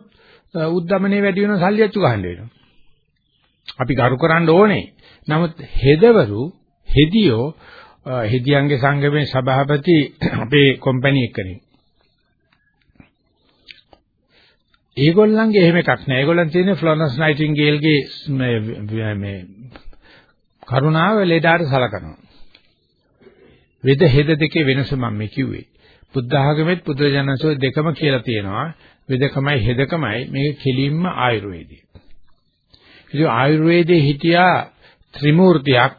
උද්දමනේ වැඩි වෙනවා සල්ලි අච්චු ගහන්න වෙනවා. අපි කරු කරන්න ඕනේ. නමුත් හෙදවරු හෙදියෝ හෙදියන්ගේ සංගමේ සභාපති අපේ කම්පැනි එකනේ. ඒගොල්ලන්ගේ එහෙම එකක් නෑ. ඒගොල්ලන් තියෙන්නේ ෆ්ලොරන්ස් නයිටින්ගේල්ගේ මේ මේ කරුණාව ලෙඩාට සලකනවා. වෙද හෙද දෙකේ වෙනස මම මේ කිව්වේ. බුද්ධ ආගමෙත් බුදුරජාණන්සෝ දෙකම කියලා තියෙනවා. වෙදකමයි හෙදකමයි මේක කෙලින්ම ආයුර්වේදය. ඉතින් ආයුර්වේදයේ හිටියා ත්‍රිමූර්තියක්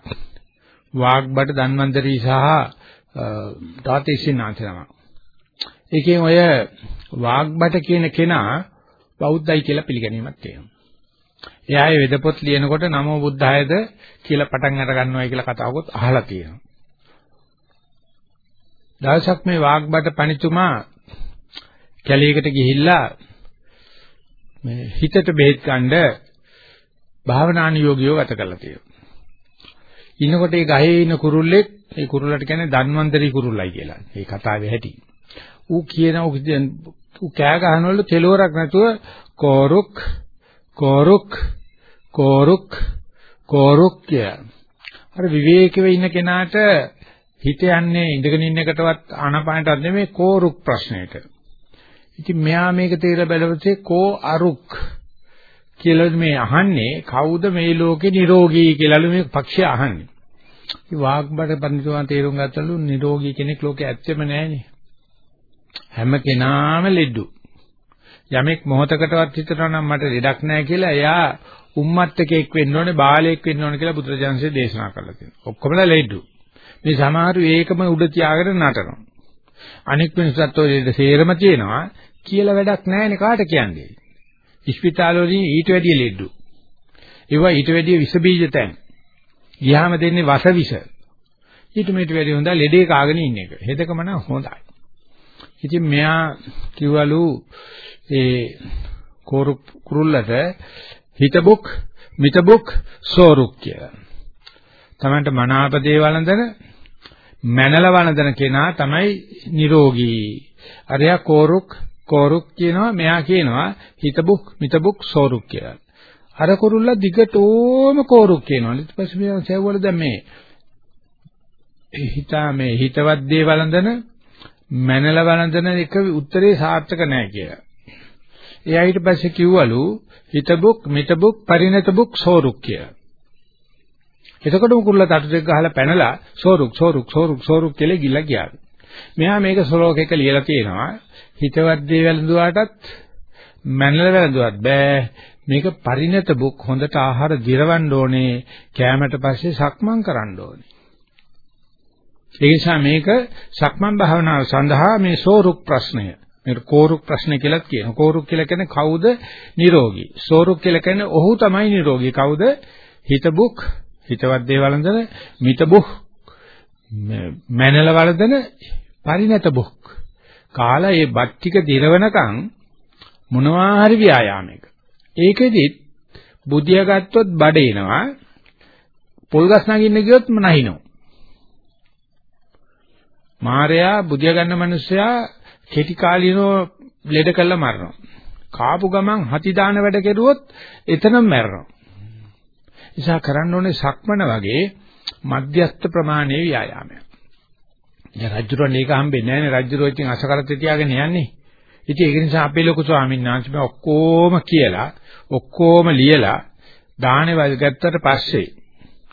වාග්බට ධන්වන්තරි සහ තාතිසිනාන්තනම. ඒකෙන් ඔය වාග්බට කියන කෙනා බෞද්ධයි කියලා පිළිගැනීමක් තියෙනවා. එයා ඒ වෙදපොත් ලියනකොට නමෝ බුද්ධායද කියලා පටන් අර ගන්නවයි කියලා කතාවකුත් අහලා තියෙනවා. දවසක් මේ වාග්බට පණිතුමා කැලේකට ගිහිල්ලා මේ හිතට බෙහෙත් ගන්න භාවනානුයෝගියව ගත කරලා තියෙනවා. ඉන්නකොට ඒ ගහේ ඉන්න කුරුල්ලෙක් ඒ කුරුල්ලට කියන්නේ ධන්වන්තරි කුරුල්ලයි කියලා. ඒ කතාවේ හැටි. ඌ කියන ඌ කෑ ගහනවලු කෙලවරක් නැතුව කෝරුක් කෝරුක් කෝරුක් කෝරුක් කිය. අර විවේකීව ඉන්න කෙනාට හිත යන්නේ ඉඳගෙන ඉන්න එකටවත් ආනපානටවත් නෙමෙයි කෝරුක් ප්‍රශ්නෙට. ඉතින් මෙයා මේක තේරලා බැලුවොත් කෝ අරුක් කියලා මේ අහන්නේ කවුද මේ ලෝකේ නිරෝගී කියලාලු මේ පක්ෂය අහන්නේ. ඉතින් වාග්බඩ පඬිතුමා තේරුම් ගත්තලු නිරෝගී කෙනෙක් ලෝකේ ඇත්තෙම නැහැනේ. හැම කෙනාම ලෙඩු. යමෙක් මොහතකටවත් හිතනවා නම් මට ලෙඩක් නැහැ කියලා එයා උම්මත්තකෙක් වෙන්න ඕනේ බාලයෙක් වෙන්න ඕනේ කියලා බුදුරජාන්සේ දේශනා කරලා තියෙනවා. ඔක්කොමලා ලෙඩු. මේ සමහරු ඒකම උඩ තියාගෙන නටනවා. අනික් මිනිස්සුත් ඔය ලෙඩ සේරම තියෙනවා කියලා වැඩක් නැහැ නේ කාට කියන්නේ. ඉස්පිතාලවලින් ඊට වැඩිය ලෙඩු. ඒවා ඊට වැඩිය විස බීජ තැන්. ගියාම දෙන්නේ වස විස. ඊට මේට වැඩිය හොඳ ලෙඩේ කාගෙන ඉන්න එක. හෙදකම නම් හොඳයි. ඉතින් මෙයා කිව්වලු ඒ කෝරු කුරුල්ලට හිතබුක් මිතබුක් සෝරුක් කියලා. තමන්ට මනාප දේ වළඳන මනල වළඳන කෙනා තමයි නිරෝගී. අරයා කෝරුක් කෝරුක් කියනවා මෙයා කියනවා හිතබුක් මිතබුක් සෝරුක් කියලා. අර කුරුල්ලා දිගටම කෝරුක් කියනවා. ඊට පස්සේ මෙයා සෙව්වල දැන් මේ හිතා මේ හිතවත් දේ වළඳන මනල වළඳන එක උත්තරේ සාර්ථක නැහැ කියලා. එයා ඊට පස්සේ කිව්වලු හිතබුක් මිතබුක් පරිණතබුක් සෝරුක් කියලා. එතකොට කුරුල්ලා තටු දෙක ගහලා පැනලා සෝරුක් සෝරුක් සෝරුක් සෝරුක් කියලා ගිල්ලා ගියා. මෙහා මේක ශ්ලෝකයක ලියලා තියෙනවා. හිතවත් දේ වැළඳුවාටත් මනල වැළඳුවත් බෑ. මේක පරිණත බුක් හොඳට ආහාර දිරවන්න ඕනේ. කෑමට පස්සේ සක්මන් කරන්න ඕනේ. ඒ නිසා මේක සක්මන් භාවනාව සඳහා මේ සෝරුක් ප්‍රශ්නය. මේක කෝරුක් ප්‍රශ්නය කියලා කියනවා කෝරුක් කියලා කියන්නේ කවුද නිරෝගී සෝරුක් කියලා කියන්නේ ඔහු තමයි නිරෝගී කවුද හිතබුක් හිතවත් දේ වළඳන මිතබුක් මනල වළඳන පරිණත බුක් කාලා ඒ බත් ටික දිරවනකම් මොනවා හරි ව්‍යායාමයක. ඒකෙදිත් බුදියා ගත්තොත් බඩ එනවා. පොල් ගස් නගින්න ගියොත් නැහිනෝ. මාර්යා බුදියා ගන්න මිනිස්සයා කෙටි කාලිනෝ ලෙඩ කළා මරනවා. කාපු ගමන් හති දාන වැඩ කෙරුවොත් එතනම මැරෙනවා. නිසා කරන්න ඕනේ සක්මන වගේ මධ්‍යස්ථ ප්‍රමාණයේ ව්‍යායාමයක්. දැන් රජුරන් ඒක හම්බෙන්නේ නැහැ නේ රජුරෝ ඉතින් අසකරතේ තියාගෙන යන්නේ. ඉතින් ඒක නිසා අපේ ලොකු ස්වාමීන් වහන්සේ ඔක්කොම කියලා ඔක්කොම ලියලා දාහනේ වල් ගත්තට පස්සේ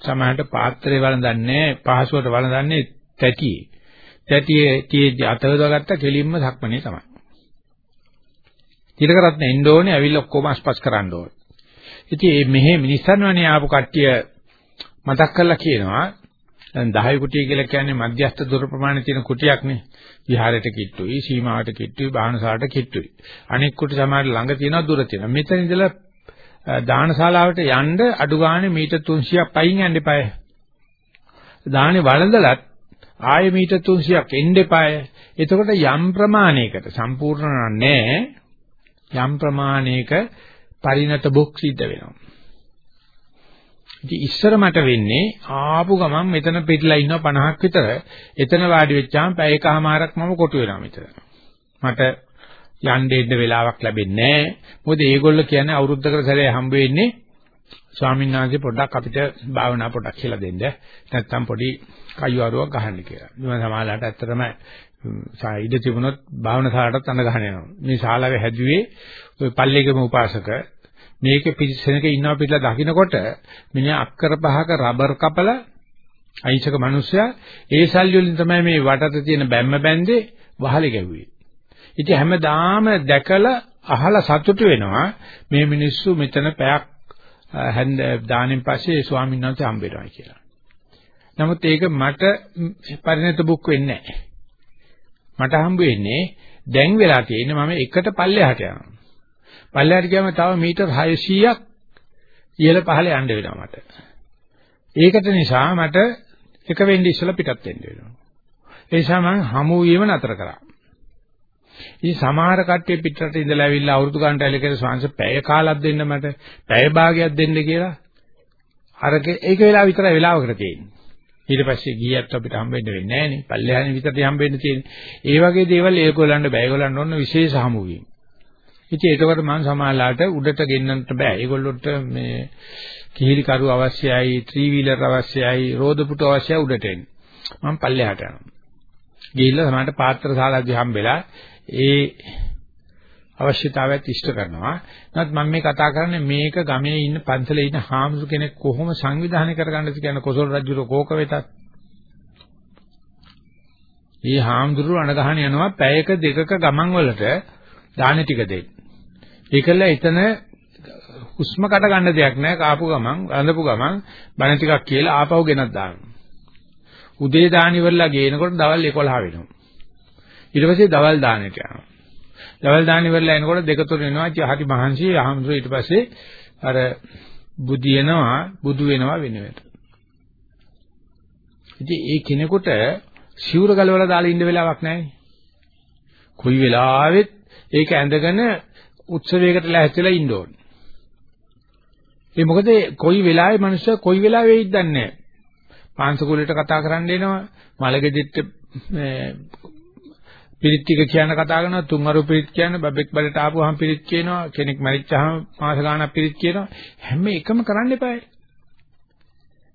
සමහරට පාත්‍රය වළඳන්නේ පහසුවට වළඳන්නේ තැටියේ. තැටියේ තියෙද්දි අතවදාගත්ත කෙලින්ම සක්මනේ තමයි. තිලකරත්න එන්න ඕනේ ඇවිල්ලා ඔක්කොම අස්පස් කරන්න ඕනේ. ඉතින් මේ මෙහෙ මිනිස්සුන්වනේ ආපු කට්ටිය මතක් කරලා කියනවා දැන් 10 කුටිය කියලා කියන්නේ මධ්‍යස්ථ දුර ප්‍රමාණය තියෙන කුටියක් නේ. විහාරයට කිට්ටුයි, සීමාවට කිට්ටුයි, බාහනසාලට කිට්ටුයි. අනෙක් කුටි සමහර ළඟ තියෙනවා දුර තියෙනවා. මෙතන ඉඳලා දානශාලාවට යන්න අඩු ගානේ මීටර් 300ක් පයින් යන්න එපාය. දානේ වළඳලත් ආයෙ මීටර් 300ක් එන්න එපාය. එතකොට යම් ප්‍රමාණයකට සම්පූර්ණ නැහැ. යම් ප්‍රමාණයක පරිණත බුක් සිද්ධ වෙනවා. ඉතින් ඉස්සර මට වෙන්නේ ආපු ගමන් මෙතන පිටලා ඉන්නවා 50ක් විතර. එතන වාඩි වෙච්චාම පැය එකමාරක් මම කොටු වෙනවා මෙතන. මට යන්න දෙන්න වෙලාවක් ලැබෙන්නේ නැහැ. මොකද මේගොල්ලෝ කියන්නේ අවුරුද්දකට සැරේ හම්බ වෙන්නේ ස්වාමීන් වහන්සේ පොඩ්ඩක් අපිට භාවනා පොඩ්ඩක් කියලා දෙන්න. නැත්තම් පොඩි කයිවාරුවක් ගහන්න කියලා. මම සමාජලාට ඇත්තටම ඉඩ තිබුණොත් භාවනා ශාලාවටත් අඳ ගහන යනවා. මේ ශාලාවේ හැදුවේ ওই පල්ලේකම උපාසක මේකේ පිළිසෙනක ඉන්නවා පිටලා දකින්නකොට මිනිහා අක්කර පහක රබර් කපලා අහිංසක මිනිස්සයා ඒ සල්ලි වලින් තමයි මේ වටත තියෙන බැම්ම බැන්දේ වහලේ ගැව්වේ. ඉතින් හැමදාම දැකලා අහලා සතුටු වෙනවා මේ මිනිස්සු මෙතන පැයක් හැන්ද දානින් පස්සේ ස්වාමීන් වහන්සේ හම්බ වෙනවා කියලා. නමුත් ඒක මට පරිණත බුක් වෙන්නේ නැහැ. මට හම්බ වෙන්නේ දැන් වෙලා තියෙන්නේ මම එකට පල්ලෙහාට යනවා. පල්ලෙහාට ගියාම තව මීටර් 600ක් ඉහළ පහළ යන්න වෙනවා මට. ඒකට නිසා මට එක වෙන්නේ ඉස්සලා පිටත් වෙන්න වෙනවා. ඒ නිසා මම හමු වීම නතර කරා. ඉතින් සමහර කට්ටිය පිටරට ඉඳලා ඇවිල්ලා අවුරුදු ගානට ඇවිල්ලා කියලා ස්වාංශ පැය කාලක් දෙන්න මට පැය භාගයක් දෙන්න කියලා අරක ඒක වෙලාව විතරයි වෙලාවකට තියෙන්නේ. ඊට පස්සේ ගියත් අපිට හම්බෙන්න වෙන්නේ නැහැ නේ පල්ලෙහානේ විතරයි හම්බෙන්න තියෙන්නේ. ඒ වගේ දේවල් ඒගොල්ලන්ට බෑ ඒගොල්ලන්ට ඕන විශේෂ හමුවීම ඉතින් ඒකවල මම සමාජලාට උඩට ගෙන්නන්න බෑ. ඒගොල්ලොන්ට මේ කිහිලි කරු අවශ්‍යයි ත්‍රී වීලර් අවශ්‍යයි රෝද පුටු අවශ්‍යයි උඩට එන්න. මම පල්ලෙහාට යනවා. ගිහිල්ලා සමහරට පාත්‍ර ශාලාදී හම්බෙලා ඒ අවශ්‍යතාවයත් ඉෂ්ට කරනවා. නමුත් මම මේ කතා කරන්නේ මේක ගමේ ඉන්න පන්සලේ ඉන්න හාමුදුර කෙනෙක් කොහොම සංවිධානය කරගන්නද කියන කොසල් රජුර කෝක වෙතත්. මේ හාමුදුරු අනගහන යනවා පැයක දෙකක ගමන් වලට දාන ටික දෙන්න. ඒකල එතන හුස්ම කට ගන්න දෙයක් නැහැ කාපු ගමන් අඳපු ගමන් බණ ටිකක් කියලා ආපහු ගෙනත් දානවා. උදේ දානි වලලා ගේනකොට දවල් 11 වෙනවා. ඊට පස්සේ දවල් දානෙට යනවා. දවල් දාන ඉවරලා එනකොට දෙක තුන වෙනවා. හරි මහන්සි ආහම්සෝ ඊට පස්සේ අර බුදියනවා බුදු වෙනවා වෙනවට. ඉතින් ඒ කෙනෙකුට සිවුර ගලවලා දාලා ඉන්න වෙලාවක් නැහැ. කොයි වෙලාවෙත් ඒක ඇඳගෙන උත්සවයකට ලැහැත්තිලා ඉන්න ඕනේ. ඒ මොකද කොයි වෙලාවෙ මිනිස්සු කොයි වෙලාවෙ වෙයිද දන්නේ නැහැ. පාංශකූලයට කතා කරන්න එනවා, මලගෙදිට පිරිත් ටික කියන කතා කරනවා තුන්වරු පිරිත් කියන බබෙක් බඩට ආපුවාම පිරිත් කියනවා කෙනෙක් මැරිච්චාම මාස ගාණක් පිරිත් කියනවා හැම එකම කරන්න එපායි.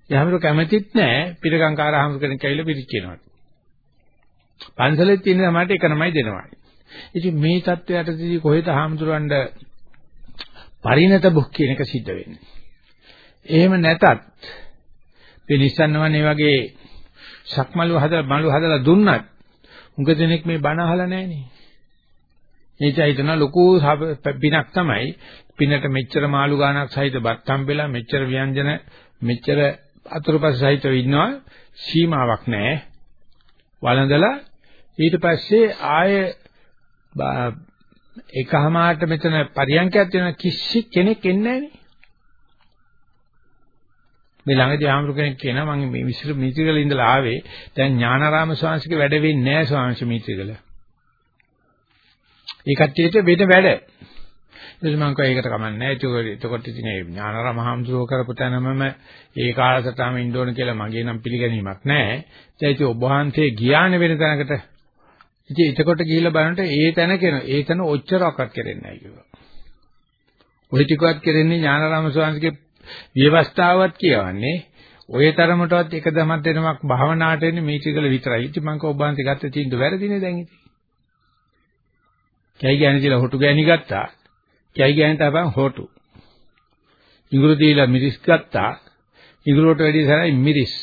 යහමරු කැමැතිත් නැහැ පිරගංකාර හමුරු කෙනෙක් ඇවිල්ලා පිරිත් කියනවා. පන්සලෙත් තියෙන සමාජයට එක නමයි දෙනවා. ඉතින් මේ தත්වයටදී කොහෙද හාමුදුරන්ඩ පරිණත බුක් කියන එක සිද්ධ වෙන්නේ. එහෙම නැතත් මේ නිසන්නවනේ වගේ සක්මලු හදලා මලු හදලා දුන්නත් උඟ දෙනෙක් මේ බණ අහලා නැහනේ. මේචයි හිතන ලොකු පිනක් තමයි පිනට මෙච්චර මාළු ගානක් සහිත බත් හම්බෙලා මෙච්චර ව්‍යංජන මෙච්චර අතුරුපස සහිතව ඉන්නවා සීමාවක් නැහැ. වළඳලා ඊට පස්සේ ආයේ එකහමාරට මෙතන පරියන්කයක් තියෙන කිසි කෙනෙක් එන්නේ නැහනේ. මේ ළඟදී ආමරු කෙනෙක් කියනවා මම මේ විසිර මිත්‍රිගල ඉඳලා ආවේ දැන් ඥානාරාම ස්වාමීන්ගේ වැඩ වෙන්නේ නැහැ ස්වාමීන් මිත්‍රිගල. ඒ කට්ටියට වෙන වැඩ. ඊට මම කිව්වා ඒකට කමන්නේ නැහැ. එතකොට ඉතින් මේ ඥානාරාම හාමුදුරුව කරපු තැනමම ඒ කාලසටහම ඉන්න ඕන කියලා මගේ නම් පිළිගැනීමක් නැහැ. ඒ ඉතින් ඔබ වහන්සේ ගියානේ වෙන තැනකට. ඉතින් එතකොට ගිහිල්ලා බලනකොට ඒ තැන කෙන ඒ තැන ඔච්චරක්වත් කරෙන්නේ නැහැ කිව්වා. ඔය ටිකවත් කරෙන්නේ ඥානාරාම ස්වාමීන්ගේ විවස්ථාවත් කියවන්නේ ඔය තරමටවත් එක දමක් දෙනමක් භාවනාට එන්නේ මේ ටිකල විතරයි. ඉතින් මම කව ඔබන්ති ගත්ත තීන්දුව වැරදිනේ දැන් ඉතින්. කැයි ගෑණි දිලා හොටු ගෑණි ගත්තා. කැයි ගෑණි තපන් හොටු. ඉඟුරු දීලා මිරිස් ගත්තා. ඉඟුරුවට වැඩි සරයි මිරිස්.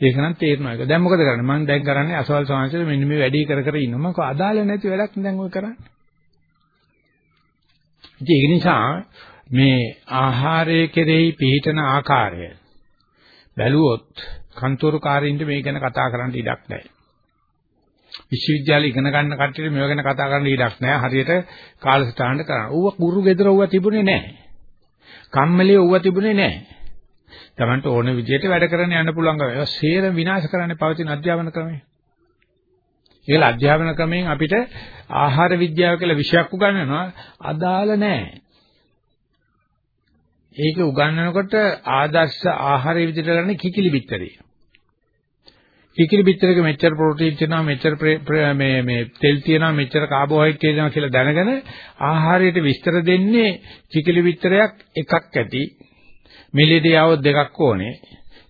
ඒක නම් තේරෙනවා ඒක. දැන් මොකද කරන්නේ? මම දැන් කරන්නේ අසවල් සමාජයේ මෙන්න මේ වැඩි කර කර ඉන්නවා. මම අදාළ නැති වැඩක් දැන් ඔය කරන්නේ. ඒක නිසා මේ ආහාරයේ කෙරෙහි පිළිටන ආකාරය බැලුවොත් කන්තෝරු කාර්යින්ට මේ ගැන කතා කරන්න ඉඩක් නැහැ. විශ්වවිද්‍යාලේ ඉගෙන ගන්න කට්ටියට මේව ගැන කතා කරන්න ඉඩක් නැහැ. හරියට කාලසටහනට කරන්න. ඌව කුරු ගෙදර ඌව තිබුණේ නැහැ. කම්මලේ ඌව තිබුණේ නැහැ. Tamanට ඕන විදිහට වැඩ කරන්න යන්න පුළුවන් ගම. ඒවා සේර විනාශ කරන්නේ පවතින අධ්‍යාපන ක්‍රමය. ඒකල අධ්‍යාපන ක්‍රමයෙන් අපිට ආහාර විද්‍යාව කියලා විෂයක් උගන්වනවා අදාළ නැහැ. ඒක උගන්වනකොට ආදර්ශ ආහාර විදිහට ගන්න කිකිලි පිටරේ. කිකිලි පිටරේක මෙච්චර ප්‍රෝටීන් තියෙනවා මෙච්චර මේ මේ තෙල් තියෙනවා මෙච්චර කාබෝහයිඩ්‍රේට් තියෙනවා කියලා දැනගෙන ආහාරයට විස්තර දෙන්නේ කිකිලි පිටරයක් එකක් ඇති මිලිඩියාවොත් දෙකක් ඕනේ.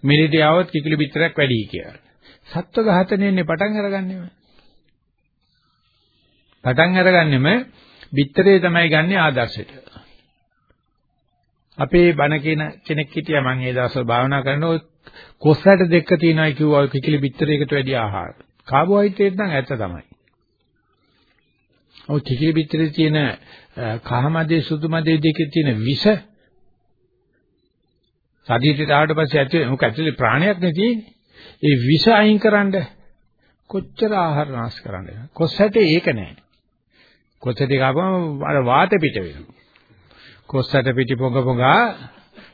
මිලිඩියාවොත් කිකිලි පිටරයක් වැඩි කියලා. සත්ව ඝාතනයේනේ පටන් අරගන්නේම. පටන් අරගන්නෙම බිත්තරේ තමයි ගන්නෙ ආදර්ශයට. අපේ බණ කියන කෙනෙක් හිටියා මම ඒ දවස්වල භාවනා කරනකොට කොස්සට දෙක තියෙනවා කිව්වා ඔය කිකිලි බිත්තරයකට වැඩි ආහාර. කාබෝහයිඩ්‍රේට් නම් ඇත්ත තමයි. ඔය කිකිලි බිත්තරේ තියෙන කහමදේ සුදුමදේ දෙකේ තියෙන විෂ සදීතේ ආවට පස්සේ ඇතුලේ මොකක් ඇතුලේ ප්‍රාණයක් නේ තියෙන්නේ. ඒ විෂ අයින් කරන්න කොච්චර ආහාර නාශ කරන්නද? කොස්සට ඒක නැහැ. කොස්සට ගාපම අර වාත පිට වෙනවා. කොස්සට පිටි පොඟ පොඟා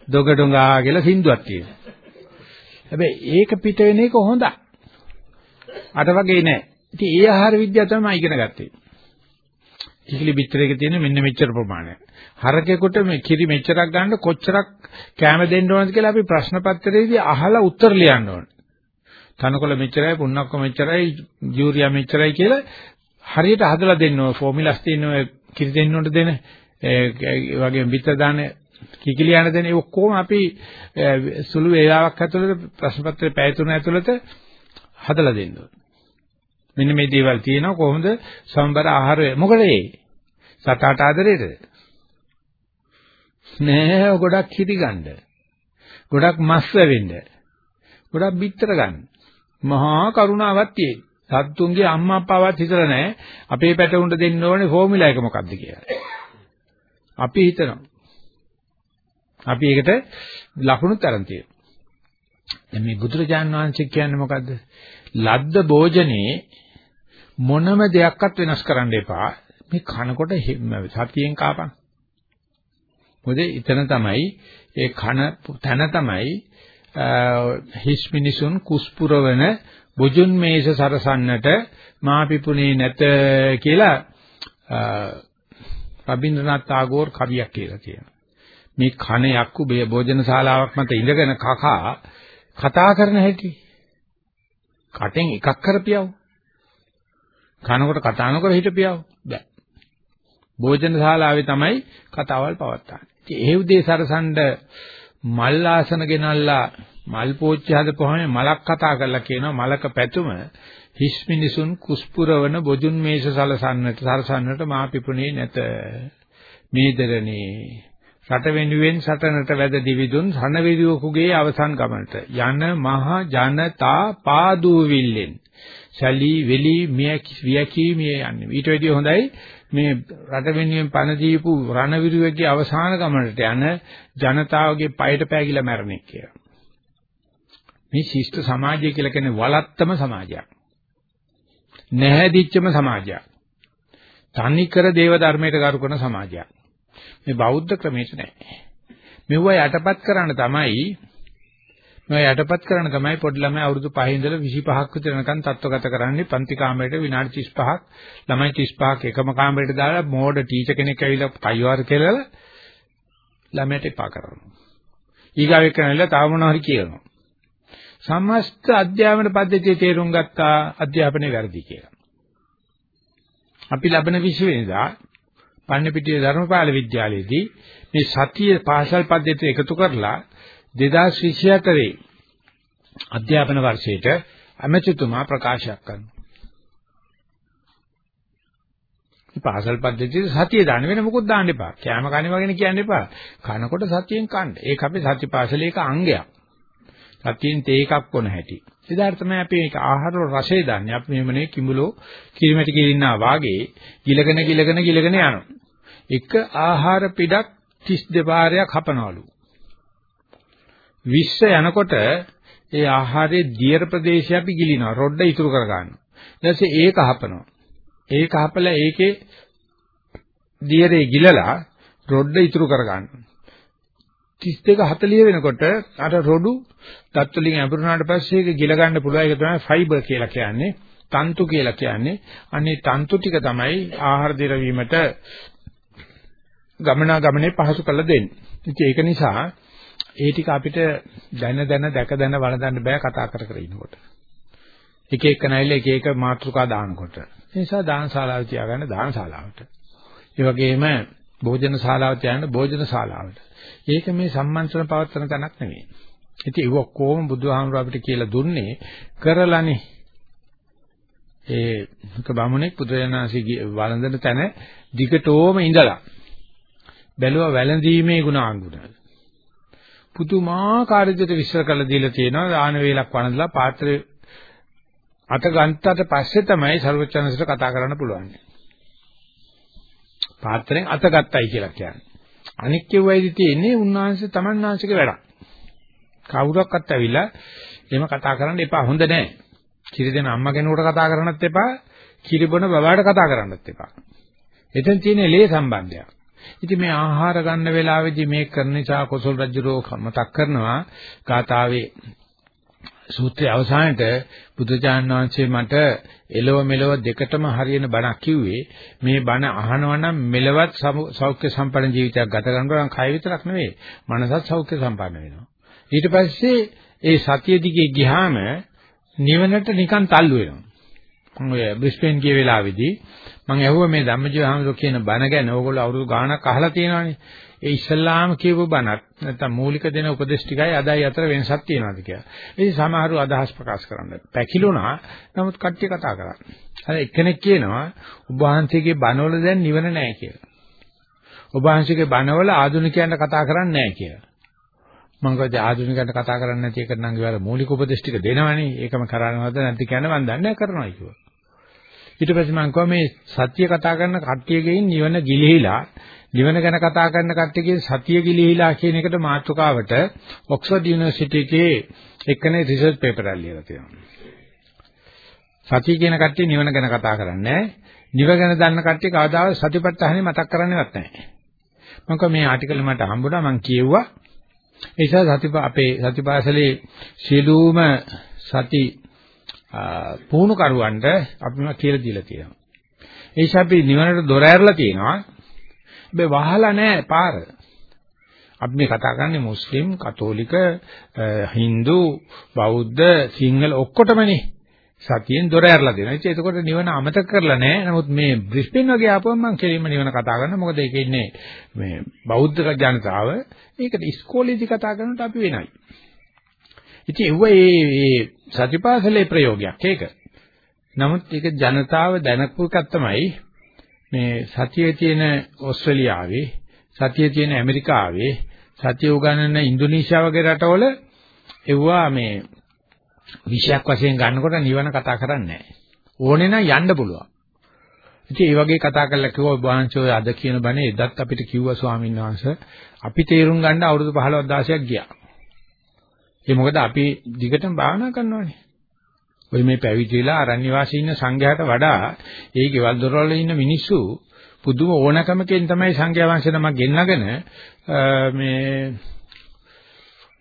දොග ඩොඟා කියලා සින්දුවක් තියෙනවා. හැබැයි ඒක පිට වෙන එක හොඳයි. අර වගේ නෑ. ඉතින් ඒ ආහාර විද්‍යාව තමයි ඉගෙන ගත්තේ. කිකිලි පිටරයක තියෙන මෙන්න මෙච්චර ප්‍රමාණයක්. හරකෙකුට මේ කිරි මෙච්චරක් ගන්න කොච්චරක් කැම දෙන්න ඕනද කියලා අපි ප්‍රශ්න පත්‍රයේදී අහලා උත්තර ලියන්න ඕනේ. තනකොළ මෙච්චරයි, පුන්නක්ක මෙච්චරයි, යූරියා මෙච්චරයි කියලා හරියට හදලා දෙන්න ඕනේ. ෆෝමියුලාස් තියෙන ඔය කිරි දෙන්න ඕන දෙන ඒ වගේ පිට දාන කිකිලි යන දෙන ඒ ඔක්කොම අපි සුළු වේලාවක් ඇතුළත ප්‍රශ්න පත්‍රයේ පැය තුන ඇතුළත හදලා දෙන්න ඕනේ. මෙන්න මේ දේවල් තියෙනවා කොහොමද? සම්බර ආහාරය. මොකද ඒ? සතාට ආදරේද? නෑ ගොඩක් කිරි ගන්න ගොඩක් මස් වෙවෙන්න. ගොඩක් බිත්තර ගන්න. මහා කරුණාවක් තියෙන සත්තුන්ගේ අම්මා අප්පාවත් හිතලා නෑ. අපේ පැටවුන්ට දෙන්න ඕනේ ෆෝමියුලා එක මොකක්ද කියලා. අපි හිතනවා අපි ඒකට ලකුණු තරම් තියෙනවා දැන් මේ බුදුරජාන් වහන්සේ කියන්නේ මොකද්ද ලද්ද භෝජනේ මොනම දෙයක්වත් වෙනස් කරන්න එපා. මේ කනකොට සතියෙන් කාපන්. මොකද එතන තමයි ඒ කන තන තමයි හිස් මිනිසුන් කුස්පුරවන බුජුන් මේස සරසන්නට මාපිපුනේ නැත කියලා රබින්ද්‍රනාත් tagore කවියක් කියලා කියනවා. මේ කන යක්කු භෝජන ශාලාවක් මත ඉඳගෙන කකා කතා කරන හැටි කටෙන් එකක් කරපියව කනකොට කතා නොකර හිටපියව බෑ. භෝජන ශාලාවේ තමයි කතාවල් පවත්තාන්නේ. ඉතින් ඒ උදේ සරසඬ මල් ආසන ගෙනල්ලා මල් පෝච්චි හදපුවාම මලක් කතා කරලා කියනවා මලක පැතුම හිස් මිනිසුන් කුස්පුරවන බොජුන් මේෂ සලසන්නට සරසන්නට මා පිපුණේ නැත. මේදරණේ රට වෙනුවෙන් සටනට වැද දිවිදුන් රණවිරියෙකුගේ අවසන් ගමනට යන මහ ජනතා පාදූවිල්ලෙන් සැලී වෙලී වියකී මිය යන්නේ. ඊට වැඩිය හොඳයි මේ රට වෙනුවෙන් පණ දීපු රණවිරුවෙක්ගේ අවසාන ගමනට යන ජනතාවගේ පයට පෑගිලා මැරෙන්නේ කියලා. මේ ශිෂ්ට සමාජය කියලා කියන්නේ වලත්තම සමාජයක්. නැහැදිච්චම සමාජයක්. තනිකර දේව ධර්මයට ගරු කරන සමාජයක්. මේ බෞද්ධ ක්‍රමයට නෑ. මෙවුව යටපත් කරන්න තමයි මේ යටපත් කරන තමයි පොඩි ළමයි අවුරුදු 5 ඉඳලා 25ක් විතර වෙනකන් තත්ත්වගත කරන්නේ පන්ති කාමරේට විනාඩි 35ක් ළමයි 35ක් එකම කාමරේට දාලා මෝඩ ටීචර් කෙනෙක් ඇවිල්ලා කයිවාර කියලා ළමයට එපා කරනවා. ඊගාව එක්කනilla තව මොනවා හරි කියනවා. සමස්ත අධ්‍යාපන පද්ධතිය තේරුම් ගත්තා අධ්‍යාපනයේ වැරදි කියලා. අපි ලබන විශ්වෙනිදා පන්නපිටිය ධර්මපාල විද්‍යාලයේදී මේ සතිය පාසල් පද්ධතිය එකතු කරලා 2024 අධ්‍යාපන වර්ෂයට අමෙතුතුමා ප්‍රකාශයක් කරනවා. මේ පාසල් පද්ධතියේ සතිය දාන්න වෙන මොකුත් දාන්න එපා. කැම කන්නේ වගේ කියන්න එපා. කනකොට සතියෙන් කන්න. ඒක අපේ සති පාසලේ එක අංගයක්. සතියෙන් තේ එකක් කොන හැටි. එදාට තමයි අපි ඒක ආහාර රසය දන්නේ. අපි මෙහෙමනේ කිඹුලෝ කිරිමැටි කිරින්නා වාගේ ගිලගෙන ගිලගෙන ගිලගෙන යනවා. එක ආහාර පිටක් 32 පාරයක් හපනවලු. 20 යනකොට ඒ ආහාරයේ දියර ප්‍රදේශය අපි ගිලිනවා. රොඩ්ඩ ඉතුරු කර ගන්නවා. ඊට පස්සේ ඒක හපනවා. ඒක හපලා ඒකේ දියරේ ගිලලා රොඩ්ඩ ඉතුරු කර ගන්නවා. 32 40 වෙනකොට අර රොඩු දත් වලින් ඇඹරුණාට පස්සේ ඒක ගිල ගන්න පුළුවන් ඒක තමයි ෆයිබර් කියලා කියන්නේ. තන්තු කියලා කියන්නේ. අනේ තන්තු ටික තමයි ආහාර දිරවීමට ගමනාගමනේ පහසු කරලා දෙන්නේ. ඉතින් ඒක නිසා ඒ ටික අපිට දැන දැන දැක දැන වළඳන්න බෑ කතා කර කර ඉන්නකොට. එක එක නැයිල එක එක මාත්‍රිකා දානකොට. ඒ නිසා දානශාලාව තියාගන්න දානශාලාවට. ඒ වගේම භෝජන ශාලාව තියාගන්න භෝජන ශාලාවට. ඒක මේ සම්මන්ත්‍රණ පවත්වන තැනක් නෙවෙයි. ඉතින් ඒක ඔක්කොම බුදුහාමුදුර අපිට කියලා දුන්නේ කරලානේ. ඒ එක බමුණෙක් පුදුරයන්ාසී වළඳන තැන දිගටෝම ඉඳලා බැලුවා වැළඳීමේ ගුණාංගුණ. පුදුමාකාර විදිහට විශ්ල කරලා දීලා තියෙනවා දාන වේලක් වළඳලා පාත්‍රේ අත ගන්තට පස්සේ තමයි ਸਰවචනසට කතා කරන්න පුළුවන්. පාත්‍රයෙන් අත ගත්තයි කියලා කියන්නේ. අනික් කෙවයිදි තියෙන්නේ උන්වහන්සේ තමන්නාංශික වැඩක්. කවුරක්වත් ඇවිල්ලා එහෙම කතා කරන්න එපා හොඳ නැහැ. කිරි දෙන අම්මා කෙනෙකුට කතා කරන්නත් එපා, කිරි බොන බබාට කතා කරන්නත් එපා. එතෙන් තියෙන ලේ සම්බන්ධයක්. ඉතින් මේ ආහාර ගන්න වෙලාවේදී මේ කරන නිසා කොසල් රජුරෝ මතක් කරනවා ගාතාවේ සූත්‍රයේ අවසානයේ බුදුජාන් වහන්සේ මට එලව මෙලව දෙකටම හරියන බණක් කිව්වේ මේ බණ අහනවා නම් මෙලවත් සෞඛ්‍ය සම්පන්න ජීවිතයක් ගත කරනවා නම් කය විතරක් නෙවෙයි මනසත් සෞඛ්‍ය සම්පන්න වෙනවා. ඊට පස්සේ ඒ සතිය දිගේ ගියාම නිවනට නිකන් තල්ලු වෙනවා. මම ඔය බ්‍රිස්බේන් ගිය වෙලාවේදී මම ඇහුවා මේ ධම්මජීව හාමුදුරුවෝ කියන බණ ගැන. ඕගොල්ලෝ අවුරුදු ගාණක් අහලා තියෙනවානේ. ඒ ඉස්ලාම කියපු බණත් නැත්නම් මූලික දෙන උපදේශ ටිකයි අදයි අතර වෙනසක් තියෙනවාද කියලා. ඉතින් සමහරව අදහස් ප්‍රකාශ කරන්න. පැකිලුණා. නමුත් කට්ටිය කතා කරා. අර එක්කෙනෙක් කියනවා ඔබ වහන්සේගේ බණවල දැන් නිවන නැහැ කියලා. ඔබ වහන්සේගේ බණවල ආධුනිකයන්ට කතා කරන්නේ නැහැ කියලා. මම කිව්වා ආධුනිකයන්ට කතා කරන්නේ නැති එකට නම් ඒවල මූලික උපදේශ ටික දෙනවනේ. ඒකම කරනවද නැති කියන්නේ මම දන්නේ නැහැ කරනවා කිව්වා. ඊට පස්සේ මම කිව්වා මේ සත්‍ය කතා කරන කට්ටියගෙන් නිවන ගිලිහිලා නිවන ගැන කතා කරන කට්ටියගේ සතිය ගිලිහිලා කියන එකට මාතෘකාවට ඔක්ස්ෆර්ඩ් යුනිවර්සිටි එකේ එක්කනේ රිසර්ච් පේපර් එකක් ලියලා තියෙනවා. සතිය කියන කට්ටිය නිවන ගැන කතා කරන්නේ නිව ගැන දන්න කට්ටිය කවදාවත් සතිපට්ඨානෙ මතක් කරන්නේවත් නැහැ. මම කිව්වා මේ ආටිකල් මට හම්බුණා මම කියුවා. ඒ නිසා සතිප අපේ සතිපාසලේ සියලුම සති පුහුණු කරුවන්ට අපිම කියලා දීලා තියෙනවා. ඒ නිසා අපි නිවනට දොර ඇරලා තියෙනවා. හැබැයි වහලා නැහැ පාර. අපි මේ කතා කරන්නේ මුස්ලිම්, කතෝලික, Hindu, බෞද්ධ, සිංහල ඔක්කොටමනේ. සතියෙන් දොර ඇරලා දෙනවා. ඉතින් එතකොට නිවන අමතක කරලා නැහැ. නමුත් මේ බ්‍රිස්බේන් වගේ ආපුවම මම කෙලින්ම නිවන කතා කරනවා. මොකද ඒකේ ඉන්නේ මේ බෞද්ධ ජනතාව. ඒකට ඉස්කෝලේදී කතා කරනකොට අපි වෙනයි. ඉතින් ඒව ඒ සතිපාසලේ ප්‍රයෝගයක් ඒක. නමුත් ඒක ජනතාව දැනපු එකක් තමයි මේ සතියේ තියෙන ඕස්ට්‍රේලියාවේ සතියේ තියෙන ඇමරිකාවේ සතිය උගන්වන ඉන්දුනීසියා වගේ රටවල එවුවා මේ විෂයක් වශයෙන් ගන්නකොට නිවන කතා කරන්නේ නැහැ. ඕනේ නම් යන්න පුළුවන්. ඉතින් ඒ වගේ කතා කරලා කිව්වා වහන්සේ අද කියන බණේ එදත් අපිට කිව්වා ස්වාමීන් වහන්සේ අපි තේරුම් ගන්න අවුරුදු 15 16ක් ගියා. ඒ මොකද අපි දිගටම භාවනා කරනවානේ. ඔය මේ පැවිදි වෙලා අරණ්‍ය වාසී ඉන්න සංඝයාට වඩා ඒ ගෙවල් දොරවල ඉන්න මිනිස්සු පුදුම ඕනකමකින් තමයි සංඝයා වහන්සේ නමක් ගෙන්නගෙන මේ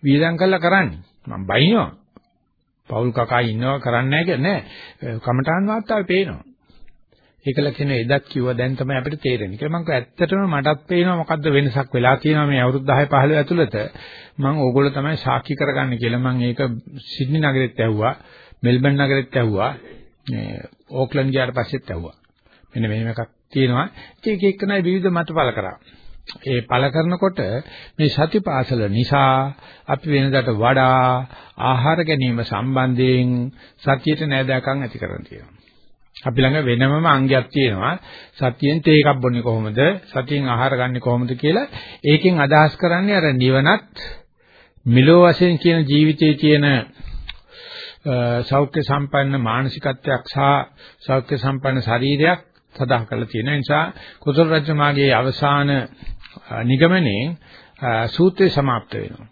වීදම් කළා කරන්නේ. මම බයිනවා. පෞල් කකා ඉන්නවා කරන්නේ නැහැ නෑ. කමඨාන් වාර්තාවේ පේනවා. ඒකල කියන එදත් කිව්වා දැන් තමයි අපිට තේරෙන්නේ. කියලා මම ඇත්තටම මටත් පේනවා මොකද්ද වෙනසක් වෙලා තියෙනවා මේ අවුරුදු 10 15 ඇතුළත. මම ඕගොල්ලෝ තමයි සාක්ෂි කරගන්න කියලා මම ඒක සිඩ්නි නගරෙත් ඇහුවා. මෙල්බන් නගරෙත් ඇහුවා. මේ ඕක්ලන්ඩ් ගියාට පස්සෙත් ඇහුවා. මෙන්න මෙහෙම එකක් තියෙනවා. ඒක එක්කනයි විවිධ මත පළ කරා. ඒ පළ කරනකොට මේ සතිපාසල නිසා අපි වෙනදාට වඩා ආහාර ගැනීම සම්බන්ධයෙන් සතියට නෑදෑකම් ඇති කරගෙන තියෙනවා. අපි ළඟ වෙනමම අංගයක් තියෙනවා. සතියෙන් තේ එකක් බොන්නේ කොහොමද? සතියෙන් ආහාර ගන්නේ කොහොමද කියලා. ඒකෙන් අදහස් කරන්නේ අර නිවනත් මිලෝ වශයෙන් කියන ජීවිතයේ තියෙන සෞඛ්‍ය සම්පන්න මානසිකත්වයක් සහ සෞඛ්‍ය සම්පන්න ශරීරයක් සදා කරලා තියෙන නිසා කුසල රජමාගේ අවසාන නිගමනයේ සූත්‍රය સમાપ્ત වෙනවා.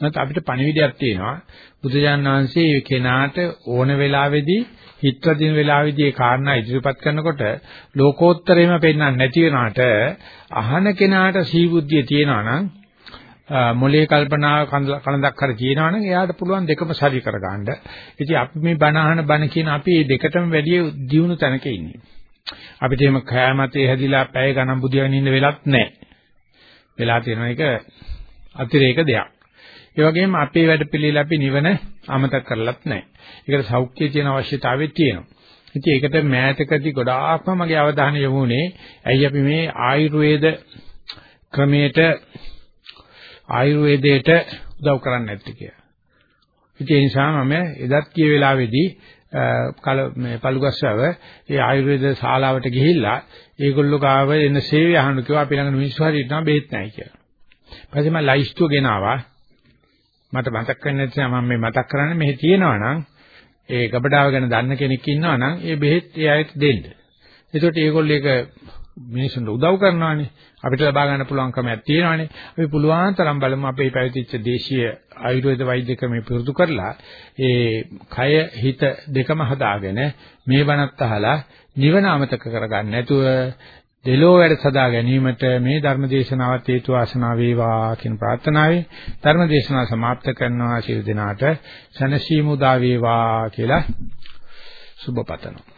නැත්නම් අපිට පණිවිඩයක් තියෙනවා බුදුජාණන් වහන්සේ ඒ කෙනාට ඕන වෙලාවෙදී හිතවදින වෙලාවෙදී ඒ කාරණා ඉදිරිපත් කරනකොට ලෝකෝත්තරේම පෙන්වන්න නැති වෙනාට අහන කෙනාට සීබුද්ධිය තියෙනවා නම් මොලේ කල්පනාව කනදක් හරි තියෙනවා නම් එයාට පුළුවන් දෙකම සරි කරගන්න. ඉතින් අපි මේ බණ අහන බණ කියන අපි මේ දෙකටම වැඩි දියුණු තැනක ඉන්නේ. අපිට එහෙම කෑමතේ හැදිලා පැය ගණන් බුදියාගෙන ඉන්න වෙලක් නැහැ. වෙලා තියෙන එක අතිරේක දෙයක්. ඒ වගේම අපේ වැඩ පිළිවිල අපි නිවන අමතක කරලත් නැහැ. ඒකට සෞඛ්‍යය තියෙන අවශ්‍යතාවය තියෙනවා. ඉතින් ඒකට මෑතකදී ගොඩාක්ම මගේ අවධානය යොමු වුණේ ඇයි අපි මේ ආයුර්වේද ක්‍රමයට ආයුර්වේදයට උදව් කරන්නේ නැත්තේ කියලා. ඉතින් ඒ නිසා මම එදත් කිය වෙලාවේදී කල මේ පළුගස්සව ඒ ආයුර්වේද ශාලාවට ගිහිල්ලා ඒගොල්ලෝ ගාව එන සේවය අහන්න කිව්වා අපි ළඟ මිනිස්සු හරි ඉන්නවා බෙහෙත් නැහැ කියලා. ඊපස්සේ මම ලයිස්තුව ගෙනාවා. මට මතක් වෙන්නේ නැත්නම් මම මේ මතක් කරන්නේ මෙහි තියෙනවා නම් ඒ ගබඩාව ගැන දන්න කෙනෙක් ඉන්නවා නම් ඒ බෙහෙත් ඒ අයට දෙන්න. ඒකට ඒගොල්ලෝ ඒක මිනිසුන්ට උදව් කරනවානේ. අපිට ලබා ගන්න පුළුවන් ක්‍රමයක් තියෙනවානේ. අපි පුළුවන් තරම් බලමු අපේ පැවතිච්ච දේශීය ආයුර්වේද වෛද්‍ය ක්‍රමෙ පුරුදු කරලා ඒ කය හිත දෙකම හදාගෙන මේ බණත් අහලා නිවන අමතක කරගන්න නැතුව දෙලෝ වැඩ සදා ගැනීමට මේ ධර්ම දේශනාවත් හේතු වාසනා වේවා කියන ප්‍රාර්ථනාවෙන් ධර්ම දේශනාව સમાપ્ત කරනවා ශිරු දිනාට සනසීමු දා වේවා කියලා සුබ පතනවා